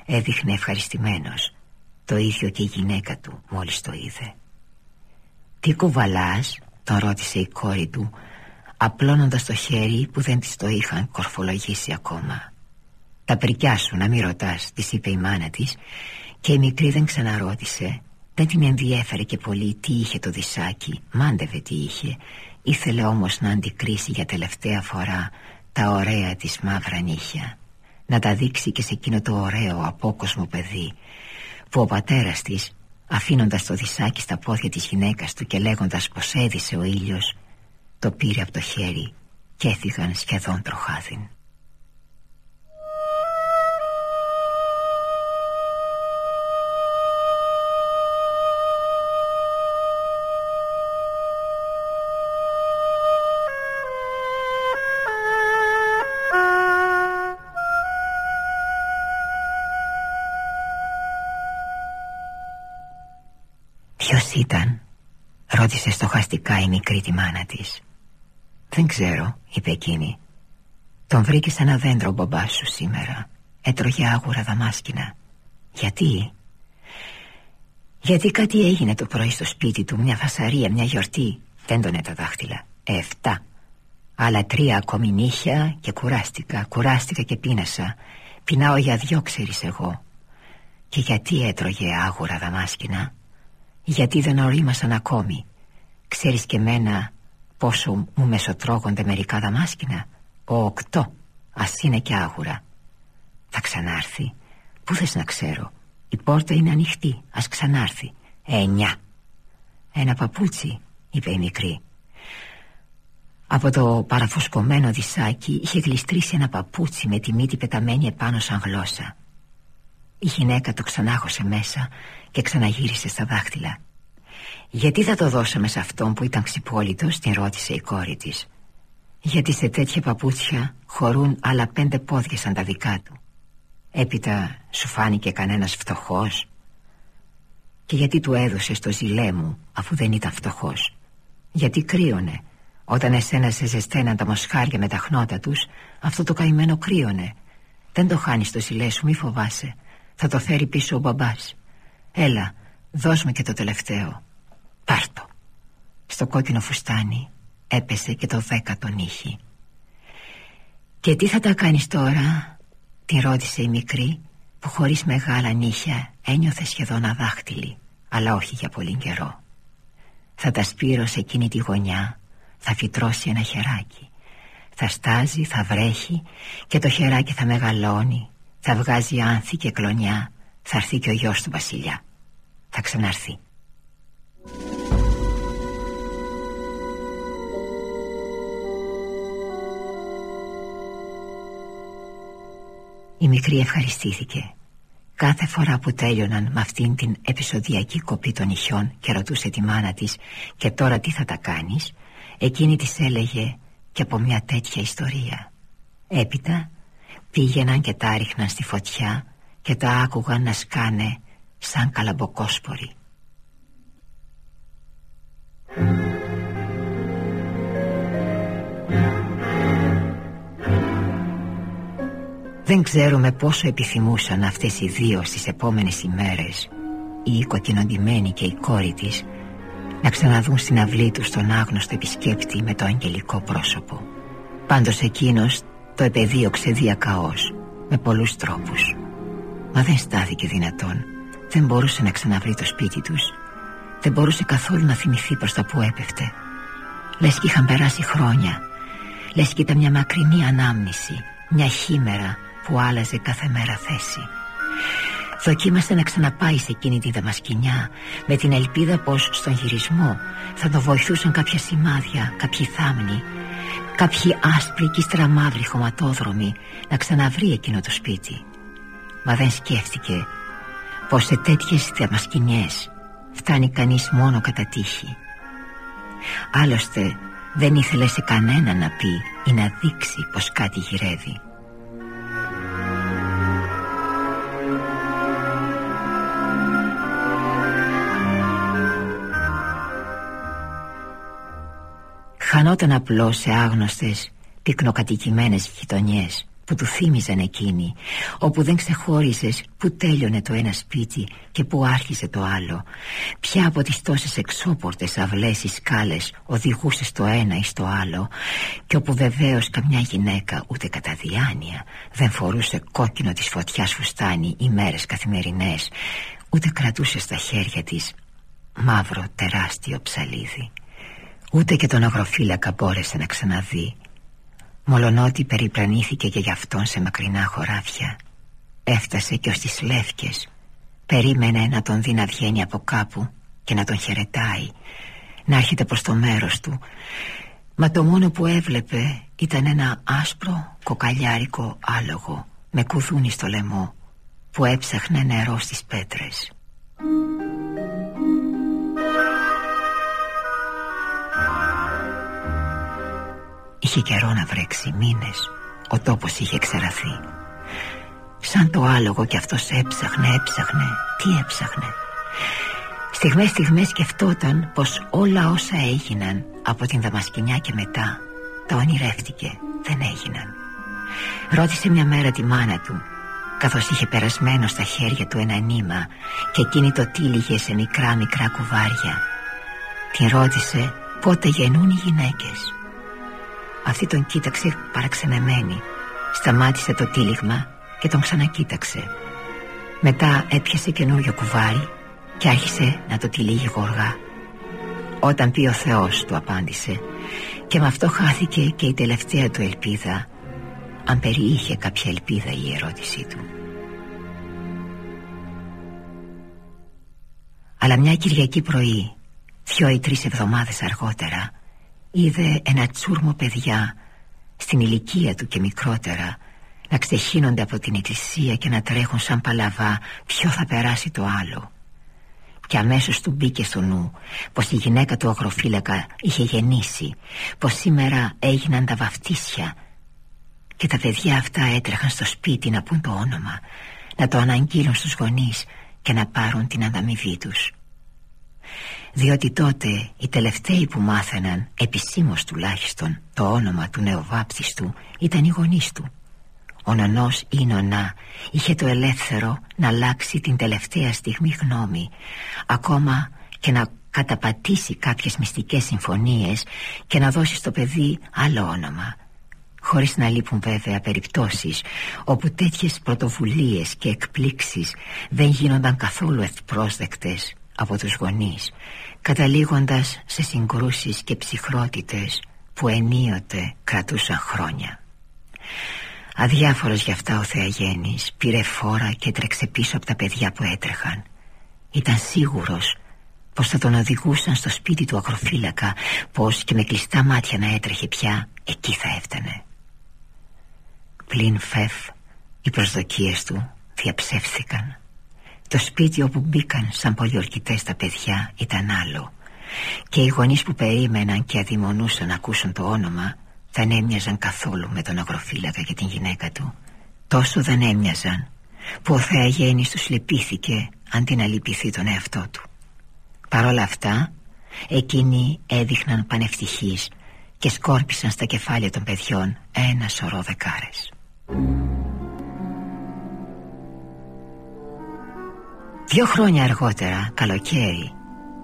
Έδειχνε ευχαριστημένος το ίδιο και η γυναίκα του μόλις το είδε. «Τι κουβαλάς» τον ρώτησε η κόρη του Απλώνοντας το χέρι που δεν της το είχαν κορφολογήσει ακόμα. «Τα πρικιά σου να μην ρωτάς» της είπε η μάνα της Και η μικρή δεν ξαναρώτησε. Δεν την ενδιέφερε και πολύ τι είχε το δισάκι Μάντευε τι είχε. Ήθελε όμως να αντικρίσει για τελευταία φορά Τα ωραία της μαύρα νύχια. Να τα δείξει και σε εκείνο το ωραίο απόκοσμο παιδί που ο πατέρας της αφήνοντας το δισάκι στα πόδια της γυναίκας του και λέγοντας πως έδισε ο ήλιος το πήρε από το χέρι και έφυγαν σχεδόν τροχάδιν ήταν» ρώτησε στοχαστικά η μικρή τη μάνα της. «Δεν ξέρω» είπε εκείνη. «Τον βρήκε σε ένα δέντρο μπαμπάς σου σήμερα. Έτρωγε άγουρα δαμάσκηνα. Γιατί» «Γιατί κάτι έγινε το πρωί στο σπίτι του Μια φασαρία, μια γιορτή. Δεν τον τα δάχτυλα. Εφτά. Άλλα τρία ακόμη νύχια και κουράστηκα Κουράστηκα και πίνασα. Πεινάω για δυο ξέρεις εγώ. Και γιατί έτρωγε άγουρα δαμάσκηνα; Γιατί δεν ορίμασαν ακόμη. Ξέρεις και μένα πόσο μου μεσοτρώγονται μερικά δαμάσκηνα. Ο οκτώ Ας είναι και άγουρα. Θα ξανάρθει. Πού θες να ξέρω. Η πόρτα είναι ανοιχτή. Ας ξανάρθει. Εννιά. Ένα παπούτσι είπε η μικρή. Από το παραφουσκωμένο δισάκι είχε γλιστρήσει ένα παπούτσι με τη μύτη πεταμένη επάνω σαν γλώσσα. Η γυναίκα το ξανάχωσε μέσα και ξαναγύρισε στα δάχτυλα. «Γιατί θα το δώσαμε σε αυτόν που ήταν ξυπόλυτος» την ρώτησε η κόρη της. «Γιατί σε τέτοια παπούτσια χωρούν άλλα πέντε πόδια σαν τα δικά του. Έπειτα σου φάνηκε κανένας φτωχός. Και γιατί του έδωσες το ζηλέ μου αφού δεν ήταν φτωχός; Γιατί κρύωνε; Όταν εσένα σε ζεσταίναν τα μοσχάρια με τα χνότα τους Αυτό το καημένο κρύωνε. Δεν το χάνεις το ζηλέ σου μη φοβάσαι Θα το φέρει πίσω ο μπαμπάς. Έλα Δώσ' μου και το τελευταίο. Πάρτο Στο κόκκινο φουστάνι έπεσε και το δέκατο νύχι. Και τι θα τα κάνεις τώρα Τη ρώτησε η μικρή Που χωρίς μεγάλα νύχια ένιωθε σχεδόν αδάχτυλη Αλλά όχι για πολύ καιρό. Θα τα σπείρω σε εκείνη τη γωνιά Θα φυτρώσει ένα χεράκι. Θα στάζει, θα βρέχει Και το χεράκι θα μεγαλώνει Θα βγάζει άνθη και κλονιά. Θα έρθει και ο γιος του βασιλιά θα ξαναρθεί Η μικρή ευχαριστήθηκε. Κάθε φορά που τέλειωναν με αυτήν την επεισοδιακή κοπή των νυχιών και ρωτούσε τη μάνα της και τώρα τι θα τα κάνεις; Εκείνη της έλεγε και από μια τέτοια ιστορία έπειτα πήγαιναν και τα ρίχναν στη φωτιά και τα άκουγαν να σκάνε σαν καλαμποκόσποροι Δεν ξέρουμε πόσο επιθυμούσαν αυτές οι δύο στις επόμενες ημέρες η κοκκινοντημένη και η κόρη της να ξαναδούν στην αυλή τους τον άγνωστο επισκέπτη με το αγγελικό πρόσωπο. Πάντως εκείνος το επεδίωξε διακαώς με πολλούς τρόπους. Μα δεν στάθηκε δυνατόν. Δεν μπορούσε να ξαναβρει το σπίτι τους. Δεν μπορούσε καθόλου να θυμηθεί προς τα που έπεφτε. Λες και είχαν περάσει χρόνια. Λες και ήταν μια μακρινή ανάμνηση. Μια χήμερα που άλλαζε κάθε μέρα θέση. Δοκίμασε να ξαναπάει σε εκείνη τη δαμασκηνιά Με την ελπίδα πως στον γυρισμό Θα το βοηθούσαν κάποια σημάδια, κάποιοι θάμνοι Κάποιοι άσπροι και στραμμαύροι χωματόδρομοι Να ξαναβρει εκείνο το σπίτι. Μα δεν σκέφτηκε Πως σε τέτοιες δαμασκηνιές Φτάνει κανείς μόνο κατά τύχη. Άλλωστε δεν ήθελε σε κανένα να πει Ή να δείξει πως κάτι γυρεύει Χανόταν απλώς σε άγνωστες πυκνοκατοικημένες γειτονιές που του θύμιζαν εκείνη όπου δεν ξεχώριζες που τέλειωνε το ένα σπίτι και που άρχισε το άλλο. Ποια από τις τόσες εξώπορτες αυλές ή σκάλες οδηγούσε στο ένα ή στο άλλο και όπου βεβαίως καμιά γυναίκα ούτε κατά διάνοια δεν φορούσε κόκκινο της φωτιάς φουστάνι ημέρες καθημερινές ούτε κρατούσε στα χέρια της μαύρο τεράστιο ψαλίδι Ούτε και τον αγροφύλακα μπόρεσε να ξαναδεί. Μολονότι περιπλανήθηκε και γι' αυτόν σε μακρινά χωράφια. Έφτασε και ως τις Λεύκες. Περίμενε να τον δει να βγαίνει από κάπου Και να τον χαιρετάει Να έρχεται προς το μέρος του. Μα το μόνο που έβλεπε ήταν ένα άσπρο κοκαλιάρικο άλογο Με κουδούνι στο λαιμό Που έψαχνε νερό στις πέτρες Είχε καιρό να βρέξει μήνες Ο τόπος είχε ξεραθεί. Σαν το άλογο κι αυτός έψαχνε, έψαχνε Τι έψαχνε. Στιγμές στιγμές σκεφτόταν πως όλα όσα έγιναν Από την Δαμασκηνιά και μετά Τα ονειρεύτηκε, δεν έγιναν. Ρώτησε μια μέρα τη μάνα του Καθώς είχε περασμένο στα χέρια του ένα νήμα Και εκείνη το τύλιγε σε μικρά μικρά κουβάρια. Την ρώτησε πότε γεννούν οι γυναίκες αυτή τον κοίταξε παραξενεμένη. Σταμάτησε το τύλιγμα και τον ξανακοίταξε. Μετά έπιασε καινούριο κουβάρι Και άρχισε να το τυλίγει γοργά. Όταν πει ο Θεός του απάντησε Και με αυτό χάθηκε και η τελευταία του ελπίδα Αν περιείχε κάποια ελπίδα η ερώτησή του Αλλά μια Κυριακή πρωί Δυο ή τρεις εβδομάδες αργότερα είδε ένα τσούρμο παιδιά στην ηλικία του και μικρότερα να ξεχύνονται από την εκκλησία και να τρέχουν σαν παλαβά ποιο θα περάσει το άλλο. Και αμέσως του μπήκε στο νου πως η γυναίκα του αγροφύλακα είχε γεννήσει πως σήμερα έγιναν τα βαφτίσια και τα παιδιά αυτά έτρεχαν στο σπίτι να πούν το όνομα να το αναγγείλουν στους γονείς και να πάρουν την ανταμοιβή τους διότι τότε οι τελευταίοι που μάθαιναν επισήμως τουλάχιστον το όνομα του νεοβάπτιστου ήταν οι γονείς του. Ο νονός ή η νονά είχε το ελεύθερο να αλλάξει την τελευταία στιγμή γνώμη ακόμα και να καταπατήσει κάποιες μυστικές συμφωνίες και να δώσει στο παιδί άλλο όνομα χωρίς να λείπουν βέβαια περιπτώσεις όπου τέτοιες πρωτοβουλίες και εκπλήξεις δεν γίνονταν καθόλου ευπρόσδεκτες από τους γονείς καταλήγοντας σε συγκρούσεις και ψυχρότητες που ενίοτε κρατούσαν χρόνια. Αδιάφορος γι' αυτά ο Θεαγέννης πήρε φόρα και τρέξε πίσω από τα παιδιά που έτρεχαν. Ήταν σίγουρος πως θα τον οδηγούσαν στο σπίτι του ακροφύλακα πως και με κλειστά μάτια να έτρεχε πια εκεί θα έφτανε. Πλην φεφ οι προσδοκίες του διαψεύθηκαν το σπίτι όπου μπήκαν σαν πολιορκητές τα παιδιά ήταν άλλο. Και οι γονείς που περίμεναν και αδειμονούσαν να ακούσουν το όνομα Δεν έμοιαζαν καθόλου με τον αγροφύλακα και την γυναίκα του. Τόσο δεν έμοιαζαν που ο Θεαγέννης τους λυπήθηκε αντί να λυπηθεί τον εαυτό του. Παρ' όλα αυτά εκείνοι έδειχναν πανευτυχείς και σκόρπισαν στα κεφάλια των παιδιών ένα σωρό δεκάρες Δύο χρόνια αργότερα, καλοκαίρι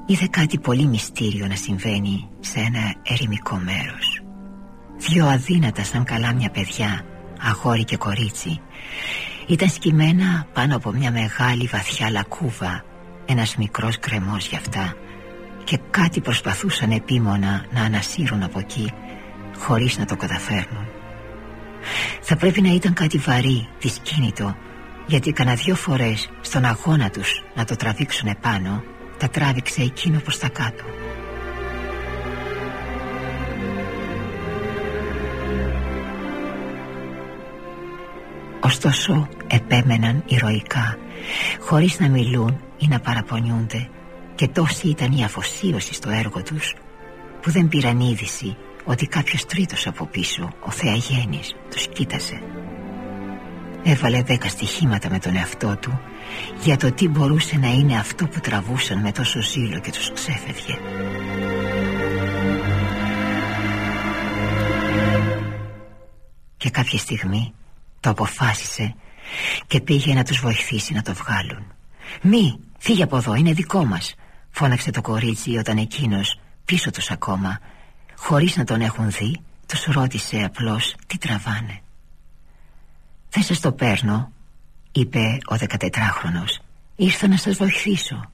Είδε κάτι πολύ μυστήριο να συμβαίνει σε ένα ερημικό μέρος. Δύο αδύνατα σαν καλάμια παιδιά Αγόρι και κορίτσι Ήταν σκυμμένα πάνω από μια μεγάλη βαθιά λακκούβα Ένας μικρός κρεμός για αυτά Και κάτι προσπαθούσαν επίμονα να ανασύρουν από εκεί Χωρίς να το καταφέρνουν. Θα πρέπει να ήταν κάτι βαρύ, δυσκίνητο Γιατί κανένα δυο φορές στον αγώνα τους να το τραβήξουν επάνω Τα τράβηξε εκείνο προς τα κάτω. Ωστόσο επέμεναν ηρωικά Χωρίς να μιλούν ή να παραπονιούνται Και τόση ήταν η αφοσίωση στο έργο τους Που δεν πήραν είδηση ότι κάποιος τρίτος από πίσω Ο Θεαγέννης τους κοίτασε Έβαλε δέκα στοιχήματα με τον εαυτό του Για το τι μπορούσε να είναι αυτό που τραβούσαν με τόσο ζήλο και τους ξέφευγε. Και κάποια στιγμή το αποφάσισε και πήγε να τους βοηθήσει να το βγάλουν. «Μη, φύγε από εδώ, είναι δικό μας» φώναξε το κορίτσι όταν εκείνος πίσω τους ακόμα χωρίς να τον έχουν δει τους ρώτησε απλώς τι τραβάνε «Δεν σας το παίρνω» είπε ο 14χρονος «Ήρθα να σας βοηθήσω»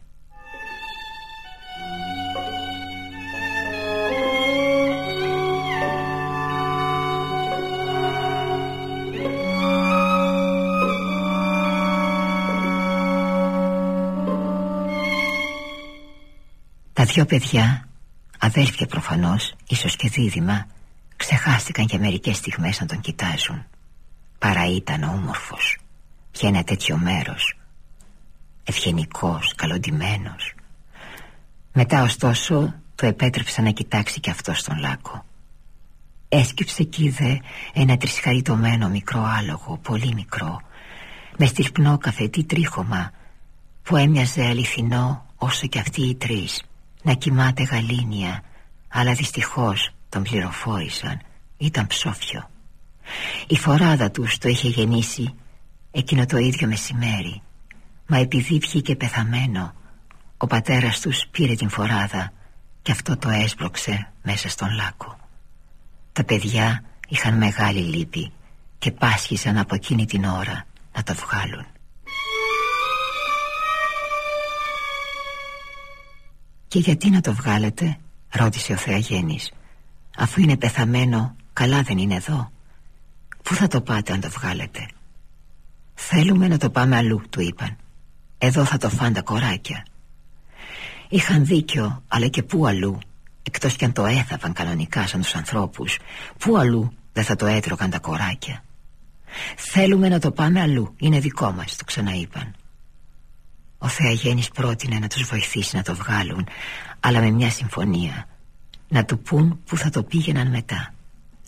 Τα δυο παιδιά, αδέλφια προφανώς, ίσως και δίδυμα, ξεχάστηκαν για μερικές στιγμές να τον κοιτάζουν. Παρά ήταν όμορφος, για ένα τέτοιο μέρος, ευγενικός, καλοντημένος. Μετά ωστόσο το επέτρεψε να κοιτάξει και αυτό στον λάκκο. Έσκυψε κι είδε ένα τρισχαριτωμένο μικρό άλογο, πολύ μικρό, με στυλπνό καφετή τρίχωμα που έμοιαζε αληθινό όσο κι αυτοί οι τρεις να κοιμάται γαλήνια αλλά δυστυχώς τον πληροφόρησαν ήταν ψόφιο η φοράδα τους το είχε γεννήσει εκείνο το ίδιο μεσημέρι. Μα επειδή βγήκε πεθαμένο ο πατέρας τους πήρε την φοράδα και αυτό το έσπρωξε μέσα στον λάκκο. Τα παιδιά είχαν μεγάλη λύπη και πάσχησαν από εκείνη την ώρα να το βγάλουν. «Και γιατί να το βγάλετε» ρώτησε ο Θεαγέννης. «Αφού είναι πεθαμένο καλά δεν είναι εδώ Πού θα το πάτε αν το βγάλετε» «Θέλουμε να το πάμε αλλού» του είπαν. «Εδώ θα το φάνε τα κοράκια» Είχαν δίκιο αλλά και πού αλλού; Εκτός κι αν το έθαβαν κανονικά σαν τους ανθρώπους. Πού αλλού δεν θα το έτρωγαν τα κοράκια; Θέλουμε να το πάμε αλλού Είναι δικό μας το ξαναείπαν. Ο Θεαγέννης πρότεινε να τους βοηθήσει να το βγάλουν Αλλά με μια συμφωνία. Να του πούν που θα το πήγαιναν μετά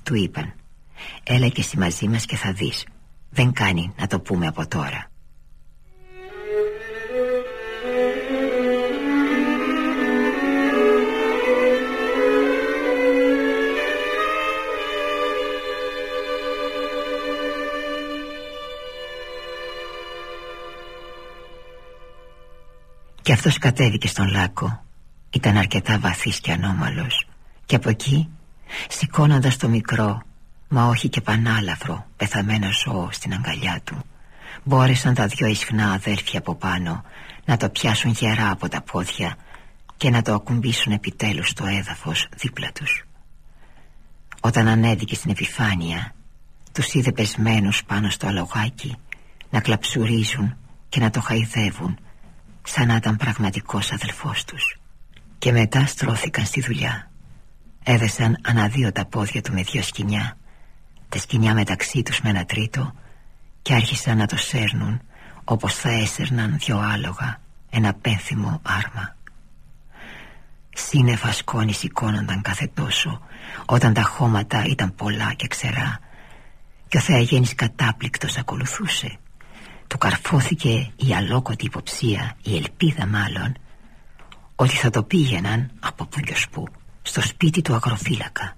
Του είπαν Έλα και εσύ μαζί μας και θα δεις. Δεν κάνει να το πούμε από τώρα. Και αυτός κατέβηκε στον λάκκο. Ήταν αρκετά βαθύς και ανώμαλος. Και από εκεί σηκώνοντας το μικρό Μα όχι και πανάλαφρο Πεθαμένο ζώο στην αγκαλιά του. Μπόρεσαν τα δυο ισχνά αδέρφια από πάνω Να το πιάσουν γερά από τα πόδια Και να το ακουμπήσουν επιτέλους στο έδαφος δίπλα τους. Όταν ανέβηκε στην επιφάνεια Τους είδε πεσμένους πάνω στο αλογάκι Να κλαψουρίζουν και να το χαϊδεύουν σαν να ήταν πραγματικός αδελφός τους. Και μετά στρώθηκαν στη δουλειά. Έδεσαν αναδύο τα πόδια του με δύο σκηνιά τα σκηνιά μεταξύ τους με ένα τρίτο και άρχισαν να το σέρνουν όπως θα έσερναν δυο άλογα ένα πένθυμο άρμα. Σύννεφα σκόνης σηκώνονταν κάθε τόσο όταν τα χώματα ήταν πολλά και ξερά. Και ο Θεαγέννης κατάπληκτος ακολουθούσε. Του καρφώθηκε η αλόκοτη υποψία Η ελπίδα μάλλον Ότι θα το πήγαιναν από που και που Στο σπίτι του αγροφύλακα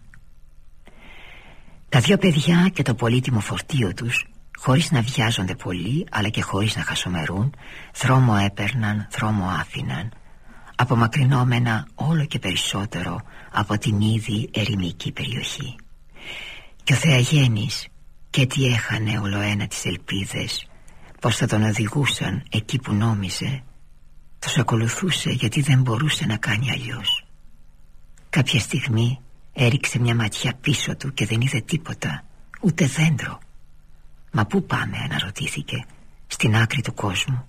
Τα δύο παιδιά και το πολύτιμο φορτίο τους Χωρίς να βιάζονται πολύ αλλά και χωρίς να χασομερούν Δρόμο έπαιρναν, δρόμο άφηναν Απομακρυνόμενα όλο και περισσότερο από την ήδη ερημική περιοχή. Και ο Θεαγέννης και τι έχανε όλο ένα τις ελπίδες Πως θα τον οδηγούσαν εκεί που νόμιζε Τους ακολουθούσε γιατί δεν μπορούσε να κάνει αλλιώς. Κάποια στιγμή έριξε μια ματιά πίσω του και δεν είδε τίποτα Ούτε δέντρο. Μα πού πάμε αναρωτήθηκε Στην άκρη του κόσμου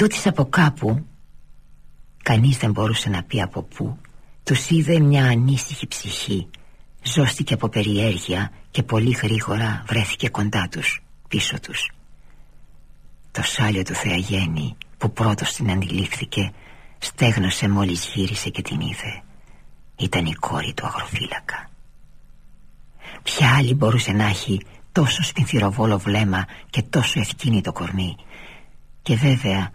τούτης από κάπου Κανείς δεν μπορούσε να πει από πού. Τους είδε μια ανήσυχη ψυχή. Ζώστηκε από περιέργεια Και πολύ γρήγορα βρέθηκε κοντά τους Πίσω τους. Το σάλιο του Θεαγέννη Που πρώτος την αντιλήφθηκε Στέγνωσε μόλις γύρισε και την είδε. Ήταν η κόρη του αγροφύλακα. Ποια άλλη μπορούσε να έχει Τόσο σπινθυροβόλο βλέμμα Και τόσο ευκίνητο κορμί. Και βέβαια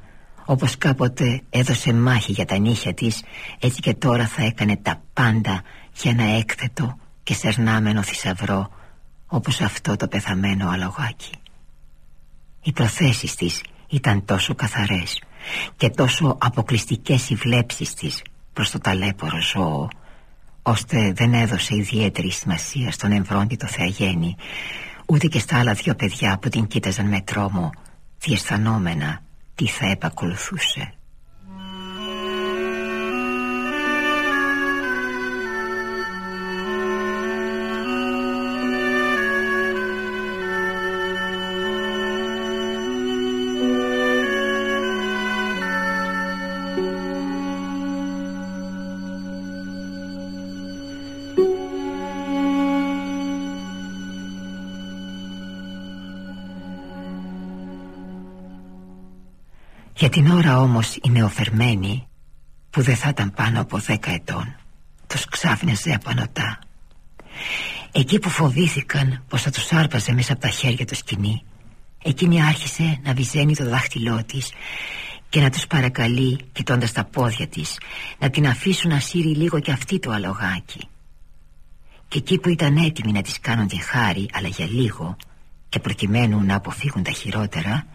όπως κάποτε έδωσε μάχη για τα νύχια της Έτσι και τώρα θα έκανε τα πάντα Για ένα έκθετο και σερνάμενο θησαυρό Όπως αυτό το πεθαμένο αλογάκι. Οι προθέσεις της ήταν τόσο καθαρές Και τόσο αποκλειστικές οι βλέψεις της Προς το ταλέπορο ζώο Ώστε δεν έδωσε ιδιαίτερη σημασία στον εμβρόντιτο Θεαγέννη Ούτε και στα άλλα δυο παιδιά που την κοίταζαν με τρόμο Διαισθανόμενα τι θα επακολουθούσε Για την ώρα όμως οι νεοφερμένοι που δεν θα ήταν πάνω από δέκα ετών τους ξάφνιζε απανοτά. Εκεί που φοβήθηκαν πως θα τους άρπαζε μέσα από τα χέρια του σκηνή Εκείνη άρχισε να βυζένει το δάχτυλό της και να τους παρακαλεί κοιτώντας τα πόδια της να την αφήσουν να σύρει λίγο και αυτή το αλογάκι. Και εκεί που ήταν έτοιμοι να της κάνουν τη χάρη αλλά για λίγο και προκειμένου να αποφύγουν τα χειρότερα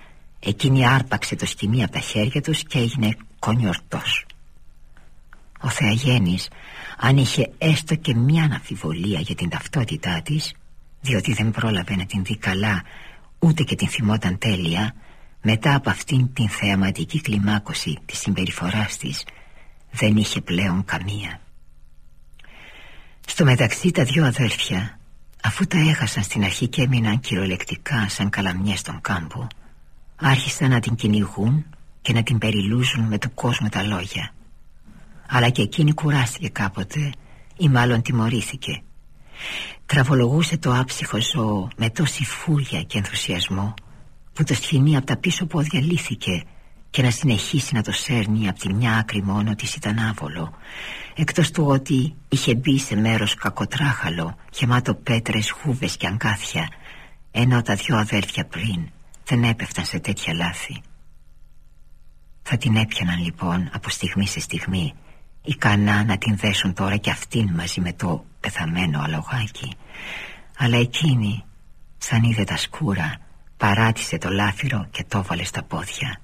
Εκείνη άρπαξε το σκηνή από τα χέρια τους και έγινε κονιορτός. Ο Θεαγέννης αν είχε έστω και μια αναφιβολία για την ταυτότητά της Διότι δεν πρόλαβε να την δει καλά ούτε και την θυμόταν τέλεια Μετά από αυτήν την θεαματική κλιμάκωση της συμπεριφοράς της Δεν είχε πλέον καμία. Στο μεταξύ τα δυο αδέρφια Αφού τα έχασαν στην αρχή και έμειναν κυριολεκτικά σαν καλαμιές στον κάμπο άρχισαν να την κυνηγούν και να την περιλούζουν με του κόσμου τα λόγια. Αλλά και εκείνη κουράστηκε κάποτε ή μάλλον τιμωρήθηκε. Τραβολογούσε το άψυχο ζώο με τόση φούρια και ενθουσιασμό που το σχοινί από τα πίσω πόδια λύθηκε και να συνεχίσει να το σέρνει από τη μια άκρη μόνο της ήταν άβολο εκτός του ότι είχε μπει σε μέρος κακοτράχαλο γεμάτο πέτρες, χούβες και αγκάθια ενώ τα δυο αδέρφια πριν δεν έπεφταν σε τέτοια λάθη. Θα την έπιαναν λοιπόν από στιγμή σε στιγμή. Ικανά να την δέσουν τώρα και αυτήν μαζί με το πεθαμένο αλογάκι. Αλλά εκείνη σαν είδε τα σκούρα Παράτησε το λάφυρο και το βάλε στα πόδια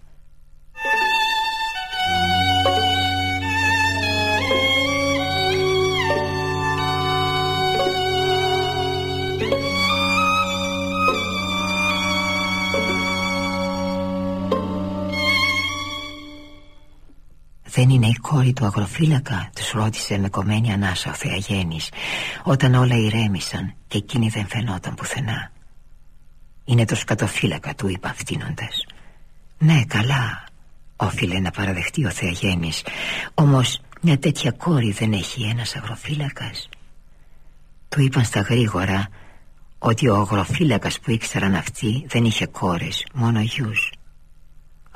δεν είναι η κόρη του αγροφύλακα Τους ρώτησε με κομμένη ανάσα ο Θεαγέννης Όταν όλα ηρέμησαν Και εκείνη δεν φαινόταν πουθενά. Είναι το σκατοφύλακα του είπα φτύνοντας Ναι καλά Όφιλε να παραδεχτεί ο Θεαγέννης Όμως μια τέτοια κόρη δεν έχει ένας αγροφύλακας. Του είπαν στα γρήγορα Ότι ο αγροφύλακας που ήξεραν αυτοί Δεν είχε κόρες, μόνο γιους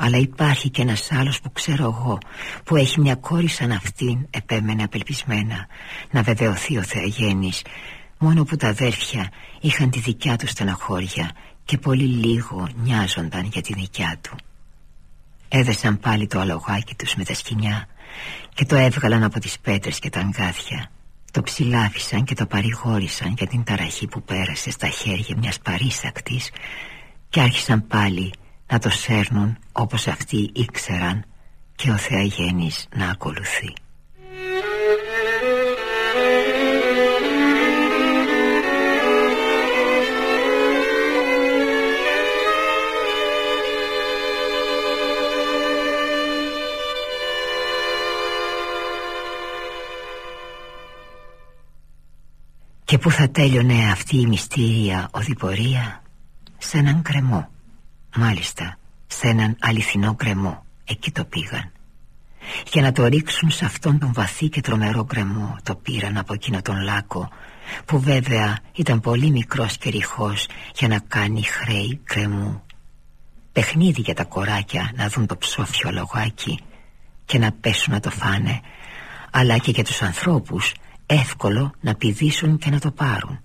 αλλά υπάρχει και ένας άλλος που ξέρω εγώ Που έχει μια κόρη σαν αυτήν Επέμενε απελπισμένα Να βεβαιωθεί ο Θεαγέννης. Μόνο που τα αδέρφια είχαν τη δικιά τους στεναχώρια Και πολύ λίγο νοιάζονταν για τη δικιά του. Έδεσαν πάλι το αλογάκι τους με τα σκηνιά Και το έβγαλαν από τις πέτρες και τα αγκάθια. Το ψηλάφισαν και το παρηγόρησαν Για την ταραχή που πέρασε στα χέρια μιας παρήσακτης Και άρχισαν πάλι να το σέρνουν όπως αυτοί ήξεραν και ο Θεαγέννης να ακολουθεί. Και πού θα τέλειωνε αυτή η μυστήρια οδηπορία; Σε έναν κρεμό Μάλιστα σε έναν αληθινό κρεμό Εκεί το πήγαν. Για να το ρίξουν σε αυτόν τον βαθύ και τρομερό κρεμό Το πήραν από εκείνο τον λάκο Που βέβαια ήταν πολύ μικρός και ρηχός Για να κάνει χρέη κρεμού Παιχνίδι για τα κοράκια Να δουν το ψόφιο λογάκι Και να πέσουν να το φάνε Αλλά και για τους ανθρώπους Εύκολο να πηδήσουν και να το πάρουν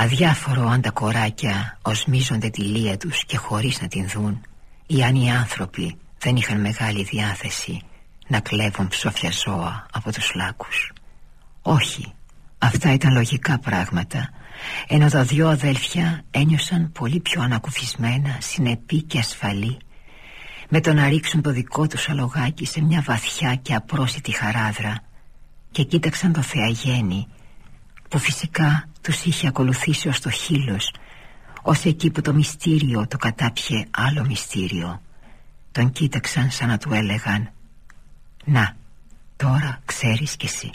Αδιάφορο αν τα κοράκια οσμίζονται τη λία τους και χωρίς να την δουν ή αν οι άνθρωποι δεν είχαν μεγάλη διάθεση να κλέβουν ψόφια ζώα από τους λάκους. Όχι, αυτά ήταν λογικά πράγματα ενώ τα δυο αδέλφια ένιωσαν πολύ πιο ανακουφισμένα, συνεπή και ασφαλή με το να ρίξουν το δικό τους αλογάκι σε μια βαθιά και απρόσιτη χαράδρα και κοίταξαν το θεαγέννη που φυσικά τους είχε ακολουθήσει ως το χείλος ως εκεί που το μυστήριο το κατάπιε άλλο μυστήριο. Τον κοίταξαν σαν να του έλεγαν «Να, τώρα ξέρεις κι εσύ»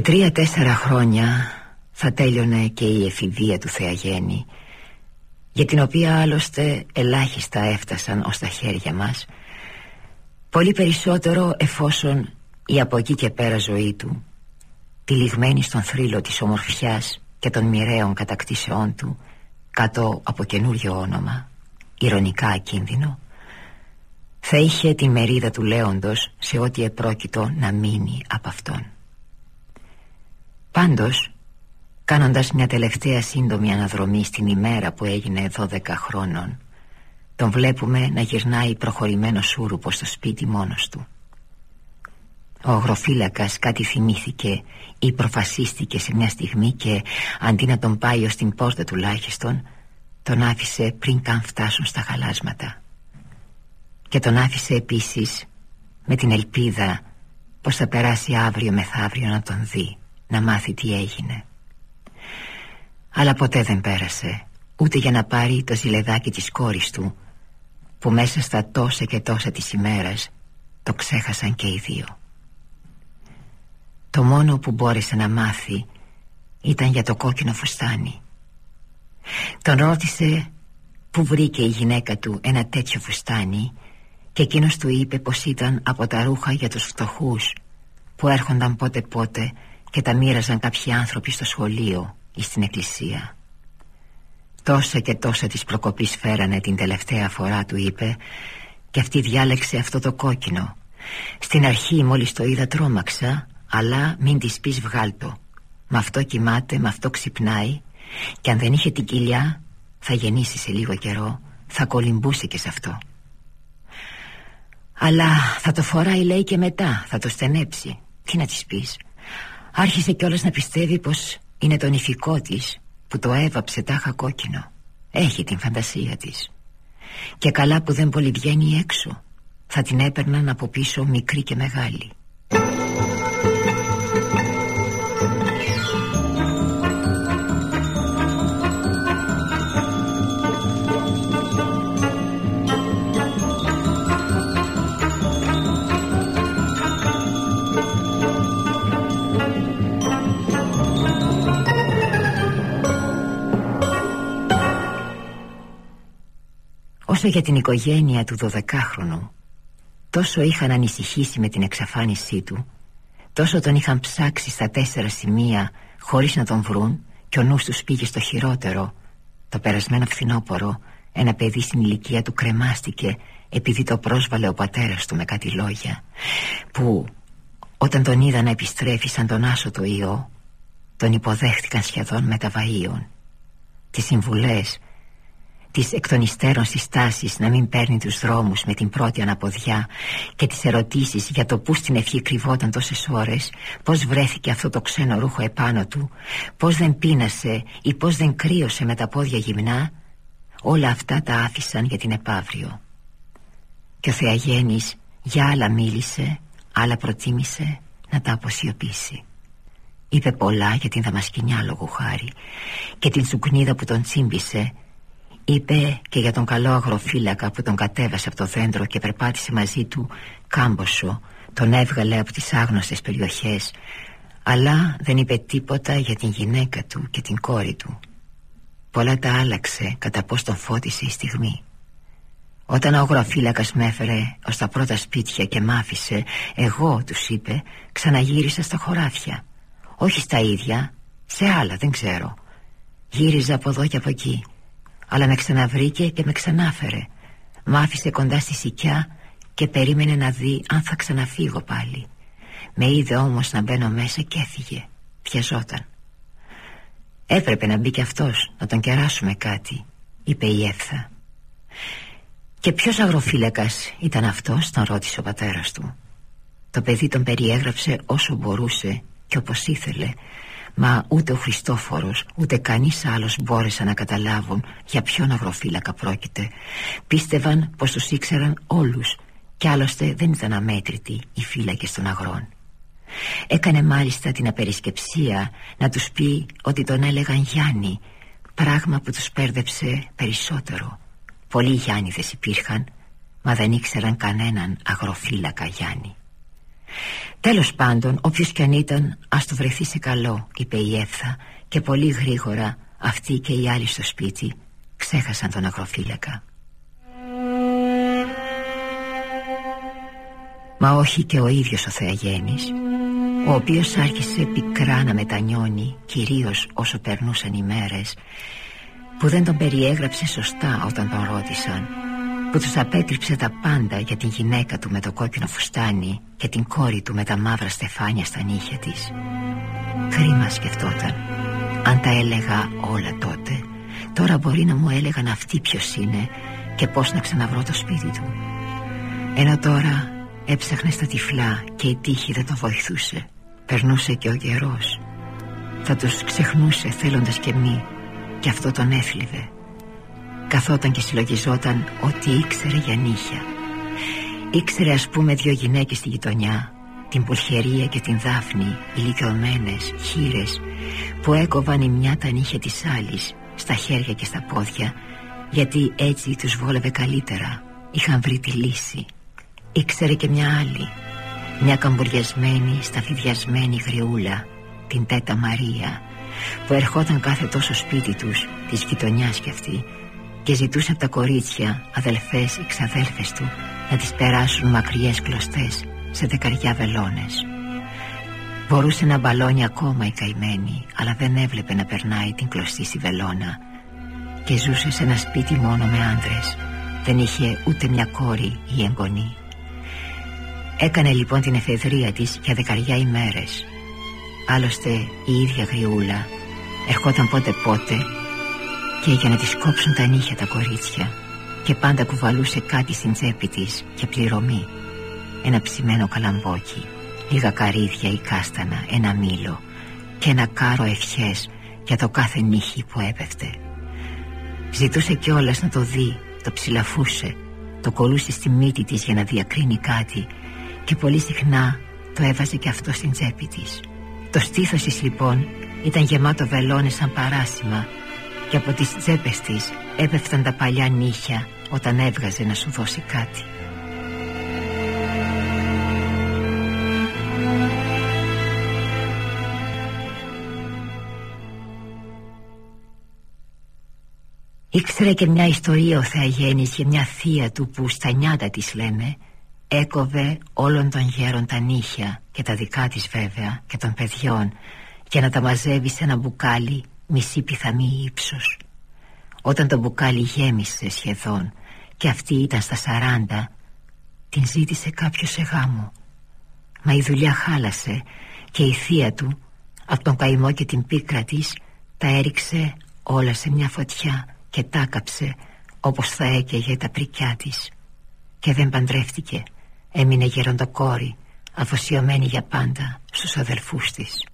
Σε τρία-τέσσερα χρόνια θα τέλειωνε και η εφηβεία του Θεαγέννη για την οποία άλλωστε ελάχιστα έφτασαν ως τα χέρια μας πολύ περισσότερο εφόσον η από εκεί και πέρα ζωή του τυλιγμένη στον θρύλο της ομορφιάς και των μοιραίων κατακτήσεών του κάτω από καινούριο όνομα ηρωνικά ακίνδυνο θα είχε τη μερίδα του λέοντος σε ό,τι επρόκειτο να μείνει από αυτόν Πάντως Κάνοντας μια τελευταία σύντομη αναδρομή στην ημέρα που έγινε 12 χρόνων Τον βλέπουμε να γυρνάει προχωρημένο σούρουπο στο σπίτι μόνος του. Ο αγροφύλακας κάτι θυμήθηκε ή προφασίστηκε σε μια στιγμή και αντί να τον πάει ως την πόρτα τουλάχιστον Τον άφησε πριν καν φτάσουν στα χαλάσματα. Και τον άφησε επίσης με την ελπίδα πως θα περάσει αύριο μεθαύριο να τον δει να μάθει τι έγινε. Αλλά ποτέ δεν πέρασε ούτε για να πάρει το ζηλεδάκι της κόρης του που μέσα στα τόσα και τόσα της ημέρας το ξέχασαν και οι δύο. Το μόνο που μπόρεσε να μάθει ήταν για το κόκκινο φουστάνι. Τον ρώτησε που βρήκε η γυναίκα του ένα τέτοιο φουστάνι και εκείνος του είπε πως ήταν από τα ρούχα για τους φτωχούς που έρχονταν πότε πότε και τα μοίραζαν κάποιοι άνθρωποι στο σχολείο ή στην εκκλησία. Τόσα και τόσα της προκοπής φέρανε την τελευταία φορά του είπε Και αυτή διάλεξε αυτό το κόκκινο. Στην αρχή μόλις το είδα τρόμαξα Αλλά μην της πεις βγάλτο. Με αυτό κοιμάται, με αυτό ξυπνάει Και αν δεν είχε την κοιλιά Θα γεννήσει σε λίγο καιρό Θα κολυμπούσε και σε αυτό. Αλλά θα το φοράει λέει και μετά Θα το στενέψει. Τι να της πεις Άρχισε κιόλας να πιστεύει πως είναι το νηφικό της που το έβαψε τάχα κόκκινο. Έχει την φαντασία της. Και καλά που δεν πολύ βγαίνει έξω. Θα την έπαιρναν από πίσω μικρή και μεγάλη Όσο για την οικογένεια του δωδεκάχρονου Τόσο είχαν ανησυχήσει με την εξαφάνισή του Τόσο τον είχαν ψάξει στα τέσσερα σημεία Χωρίς να τον βρουν Και ο νους τους πήγε στο χειρότερο. Το περασμένο φθινόπορο Ένα παιδί στην ηλικία του κρεμάστηκε Επειδή το πρόσβαλε ο πατέρας του με κάτι λόγια Που όταν τον είδα να επιστρέφει σαν τον άσο το ιό Τον υποδέχτηκαν σχεδόν με τα βαΐων. Τις συμβουλές τις εκ των υστέρων συστάσεις να μην παίρνει τους δρόμους με την πρώτη αναποδιά και τις ερωτήσεις για το που στην ευχή κρυβόταν τόσες ώρες πως βρέθηκε αυτό το ξένο ρούχο επάνω του πως δεν πείνασε ή πως δεν κρύωσε με τα πόδια γυμνά όλα αυτά τα άφησαν για την επαύριο. Και ο Θεαγέννης για άλλα μίλησε άλλα προτίμησε να τα αποσιωπήσει. Είπε πολλά για την δαμασκηνιά λόγου χάρη και την σουκνίδα που τον τσίμπησε Είπε και για τον καλό αγροφύλακα που τον κατέβασε από το δέντρο και περπάτησε μαζί του κάμποσο Τον έβγαλε από τις άγνωστες περιοχές Αλλά δεν είπε τίποτα για την γυναίκα του και την κόρη του. Πολλά τα άλλαξε κατά πως τον φώτισε η στιγμή. Όταν ο αγροφύλακας με έφερε ως τα πρώτα σπίτια και μ' άφησε Εγώ, τους είπε, ξαναγύρισα στα χωράφια. Όχι στα ίδια, σε άλλα δεν ξέρω. Γύριζα από εδώ και από εκεί αλλά με ξαναβρήκε και με ξανάφερε. Μ' άφησε κοντά στη σικιά και περίμενε να δει αν θα ξαναφύγω πάλι. Με είδε όμως να μπαίνω μέσα και έφυγε. Πιαζόταν Έπρεπε να μπει κι αυτός Να τον κεράσουμε κάτι Είπε η Εύθα. Και ποιος αγροφύλακας ήταν αυτός Τον ρώτησε ο πατέρας του. Το παιδί τον περιέγραψε όσο μπορούσε Και όπως ήθελε Μα ούτε ο Χριστόφορος ούτε κανείς άλλος μπόρεσαν να καταλάβουν για ποιον αγροφύλακα πρόκειται. Πίστευαν πως τους ήξεραν όλους Κι άλλωστε δεν ήταν αμέτρητοι οι φύλακες των αγρών. Έκανε μάλιστα την απερισκεψία να τους πει ότι τον έλεγαν Γιάννη Πράγμα που τους πέρδεψε περισσότερο. Πολλοί Γιάννηδες υπήρχαν Μα δεν ήξεραν κανέναν αγροφύλακα Γιάννη Τέλος πάντων όποιος κι αν ήταν ας το βρεθεί σε καλό είπε η Εύθα και πολύ γρήγορα αυτοί και οι άλλοι στο σπίτι ξέχασαν τον αγροφύλακα Μα όχι και ο ίδιος ο Θεαγέννης ο οποίος άρχισε πικρά να μετανιώνει κυρίως όσο περνούσαν οι μέρες που δεν τον περιέγραψε σωστά όταν τον ρώτησαν που τους απέτριψε τα πάντα για την γυναίκα του με το κόκκινο φουστάνι και την κόρη του με τα μαύρα στεφάνια στα νύχια της. Κρίμα σκεφτόταν. Αν τα έλεγα όλα τότε Τώρα μπορεί να μου έλεγαν αυτοί ποιος είναι Και πως να ξαναβρω το σπίτι του. Ενώ τώρα έψαχνε στα τυφλά Και η τύχη δεν το βοηθούσε. Περνούσε και ο καιρός. Θα τους ξεχνούσε θέλοντας και μη. Και αυτό τον έθλιβε Καθόταν και συλλογιζόταν ό,τι ήξερε για νύχια. Ήξερε ας πούμε δύο γυναίκες στη γειτονιά Την Πουλχερία και την Δάφνη Ηλικιωμένες, χείρες Που έκοβαν η μια τα νύχια της άλλης Στα χέρια και στα πόδια Γιατί έτσι τους βόλευε καλύτερα. Είχαν βρει τη λύση. Ήξερε και μια άλλη Μια καμπουριασμένη, σταφιδιασμένη γριούλα Την Τέτα Μαρία Που ερχόταν κάθε τόσο σπίτι τους Της γειτονιάς κι αυτή και ζητούσε από τα κορίτσια, αδελφές ή ξαδέλφες του να τις περάσουν μακριές κλωστές σε δεκαριά βελόνες. Μπορούσε να μπαλώνει ακόμα η καημένη Αλλά δεν έβλεπε να περνάει την κλωστή στη βελόνα Και ζούσε σε ένα σπίτι μόνο με άντρες Δεν είχε ούτε μια κόρη ή εγγονή. Έκανε λοιπόν την εφεδρεία της για δεκαριά ημέρες. Άλλωστε η ίδια γριούλα Ερχόταν πότε πότε Και για να της κόψουν τα νύχια τα κορίτσια. Και πάντα κουβαλούσε κάτι στην τσέπη της Και πληρωμή. Ένα ψημένο καλαμπόκι Λίγα καρύδια ή κάστανα Ένα μήλο Και ένα κάρο ευχές Για το κάθε νύχι που έπεφτε. Ζητούσε κιόλας να το δει Το ψηλαφούσε Το κολούσε στη μύτη της για να διακρίνει κάτι Και πολύ συχνά το έβαζε και αυτό στην τσέπη της. Το στήθος της λοιπόν ήταν γεμάτο βελόνες σαν παράσημα Και από τις τσέπες της έπεφταν τα παλιά νύχια Όταν έβγαζε να σου δώσει κάτι. Ήξερε και μια ιστορία ο Θεαγέννης για μια θεία του που στα νιάτα της λένε Έκοβε όλων των γέρων τα νύχια και τα δικά της βέβαια και των παιδιών Και να τα μαζεύει σε ένα μπουκάλι μισή πιθαμή ύψος. Όταν το μπουκάλι γέμισε σχεδόν και αυτή ήταν στα σαράντα Την ζήτησε κάποιος σε γάμο. Μα η δουλειά χάλασε και η θεία του από τον καημό και την πίκρα της τα έριξε όλα σε μια φωτιά και τάκαψε όπως θα έκαιγε τα πρικιά της. Και δεν παντρεύτηκε. Έμεινε γεροντοκόρη αφοσιωμένη για πάντα στους αδελφούς της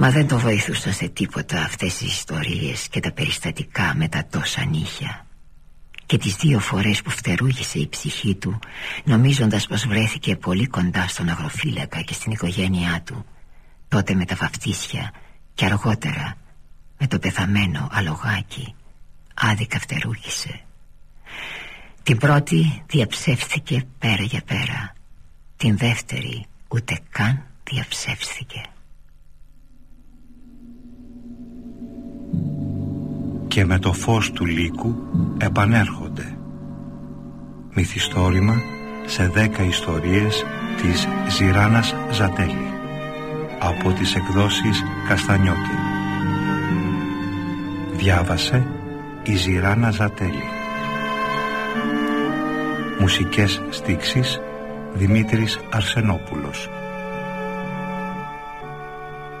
Μα δεν το βοηθούσαν σε τίποτα αυτές οι ιστορίες και τα περιστατικά με τα τόσα νύχια. Και τις δύο φορές που φτερούγησε η ψυχή του νομίζοντας πως βρέθηκε πολύ κοντά στον αγροφύλακα και στην οικογένειά του τότε με τα βαφτίσια και αργότερα με το πεθαμένο αλογάκι άδικα φτερούγησε. Την πρώτη διαψεύθηκε πέρα για πέρα. Την δεύτερη ούτε καν διαψεύθηκε Και με το φως του λύκου επανέρχονται. Μυθιστόρημα σε δέκα ιστορίες της Ζηράνας Ζατέλη από τις εκδόσεις Καστανιώτη. Διάβασε η Ζηράνα Ζατέλη. Μουσικές στίξεις Δημήτρης Αρσενόπουλος.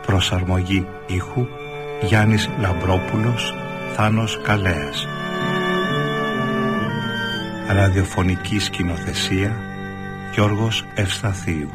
Προσαρμογή ήχου Γιάννης Λαμπρόπουλος Θάνος Καλέας. Ραδιοφωνική σκηνοθεσία Γιώργος Ευσταθίου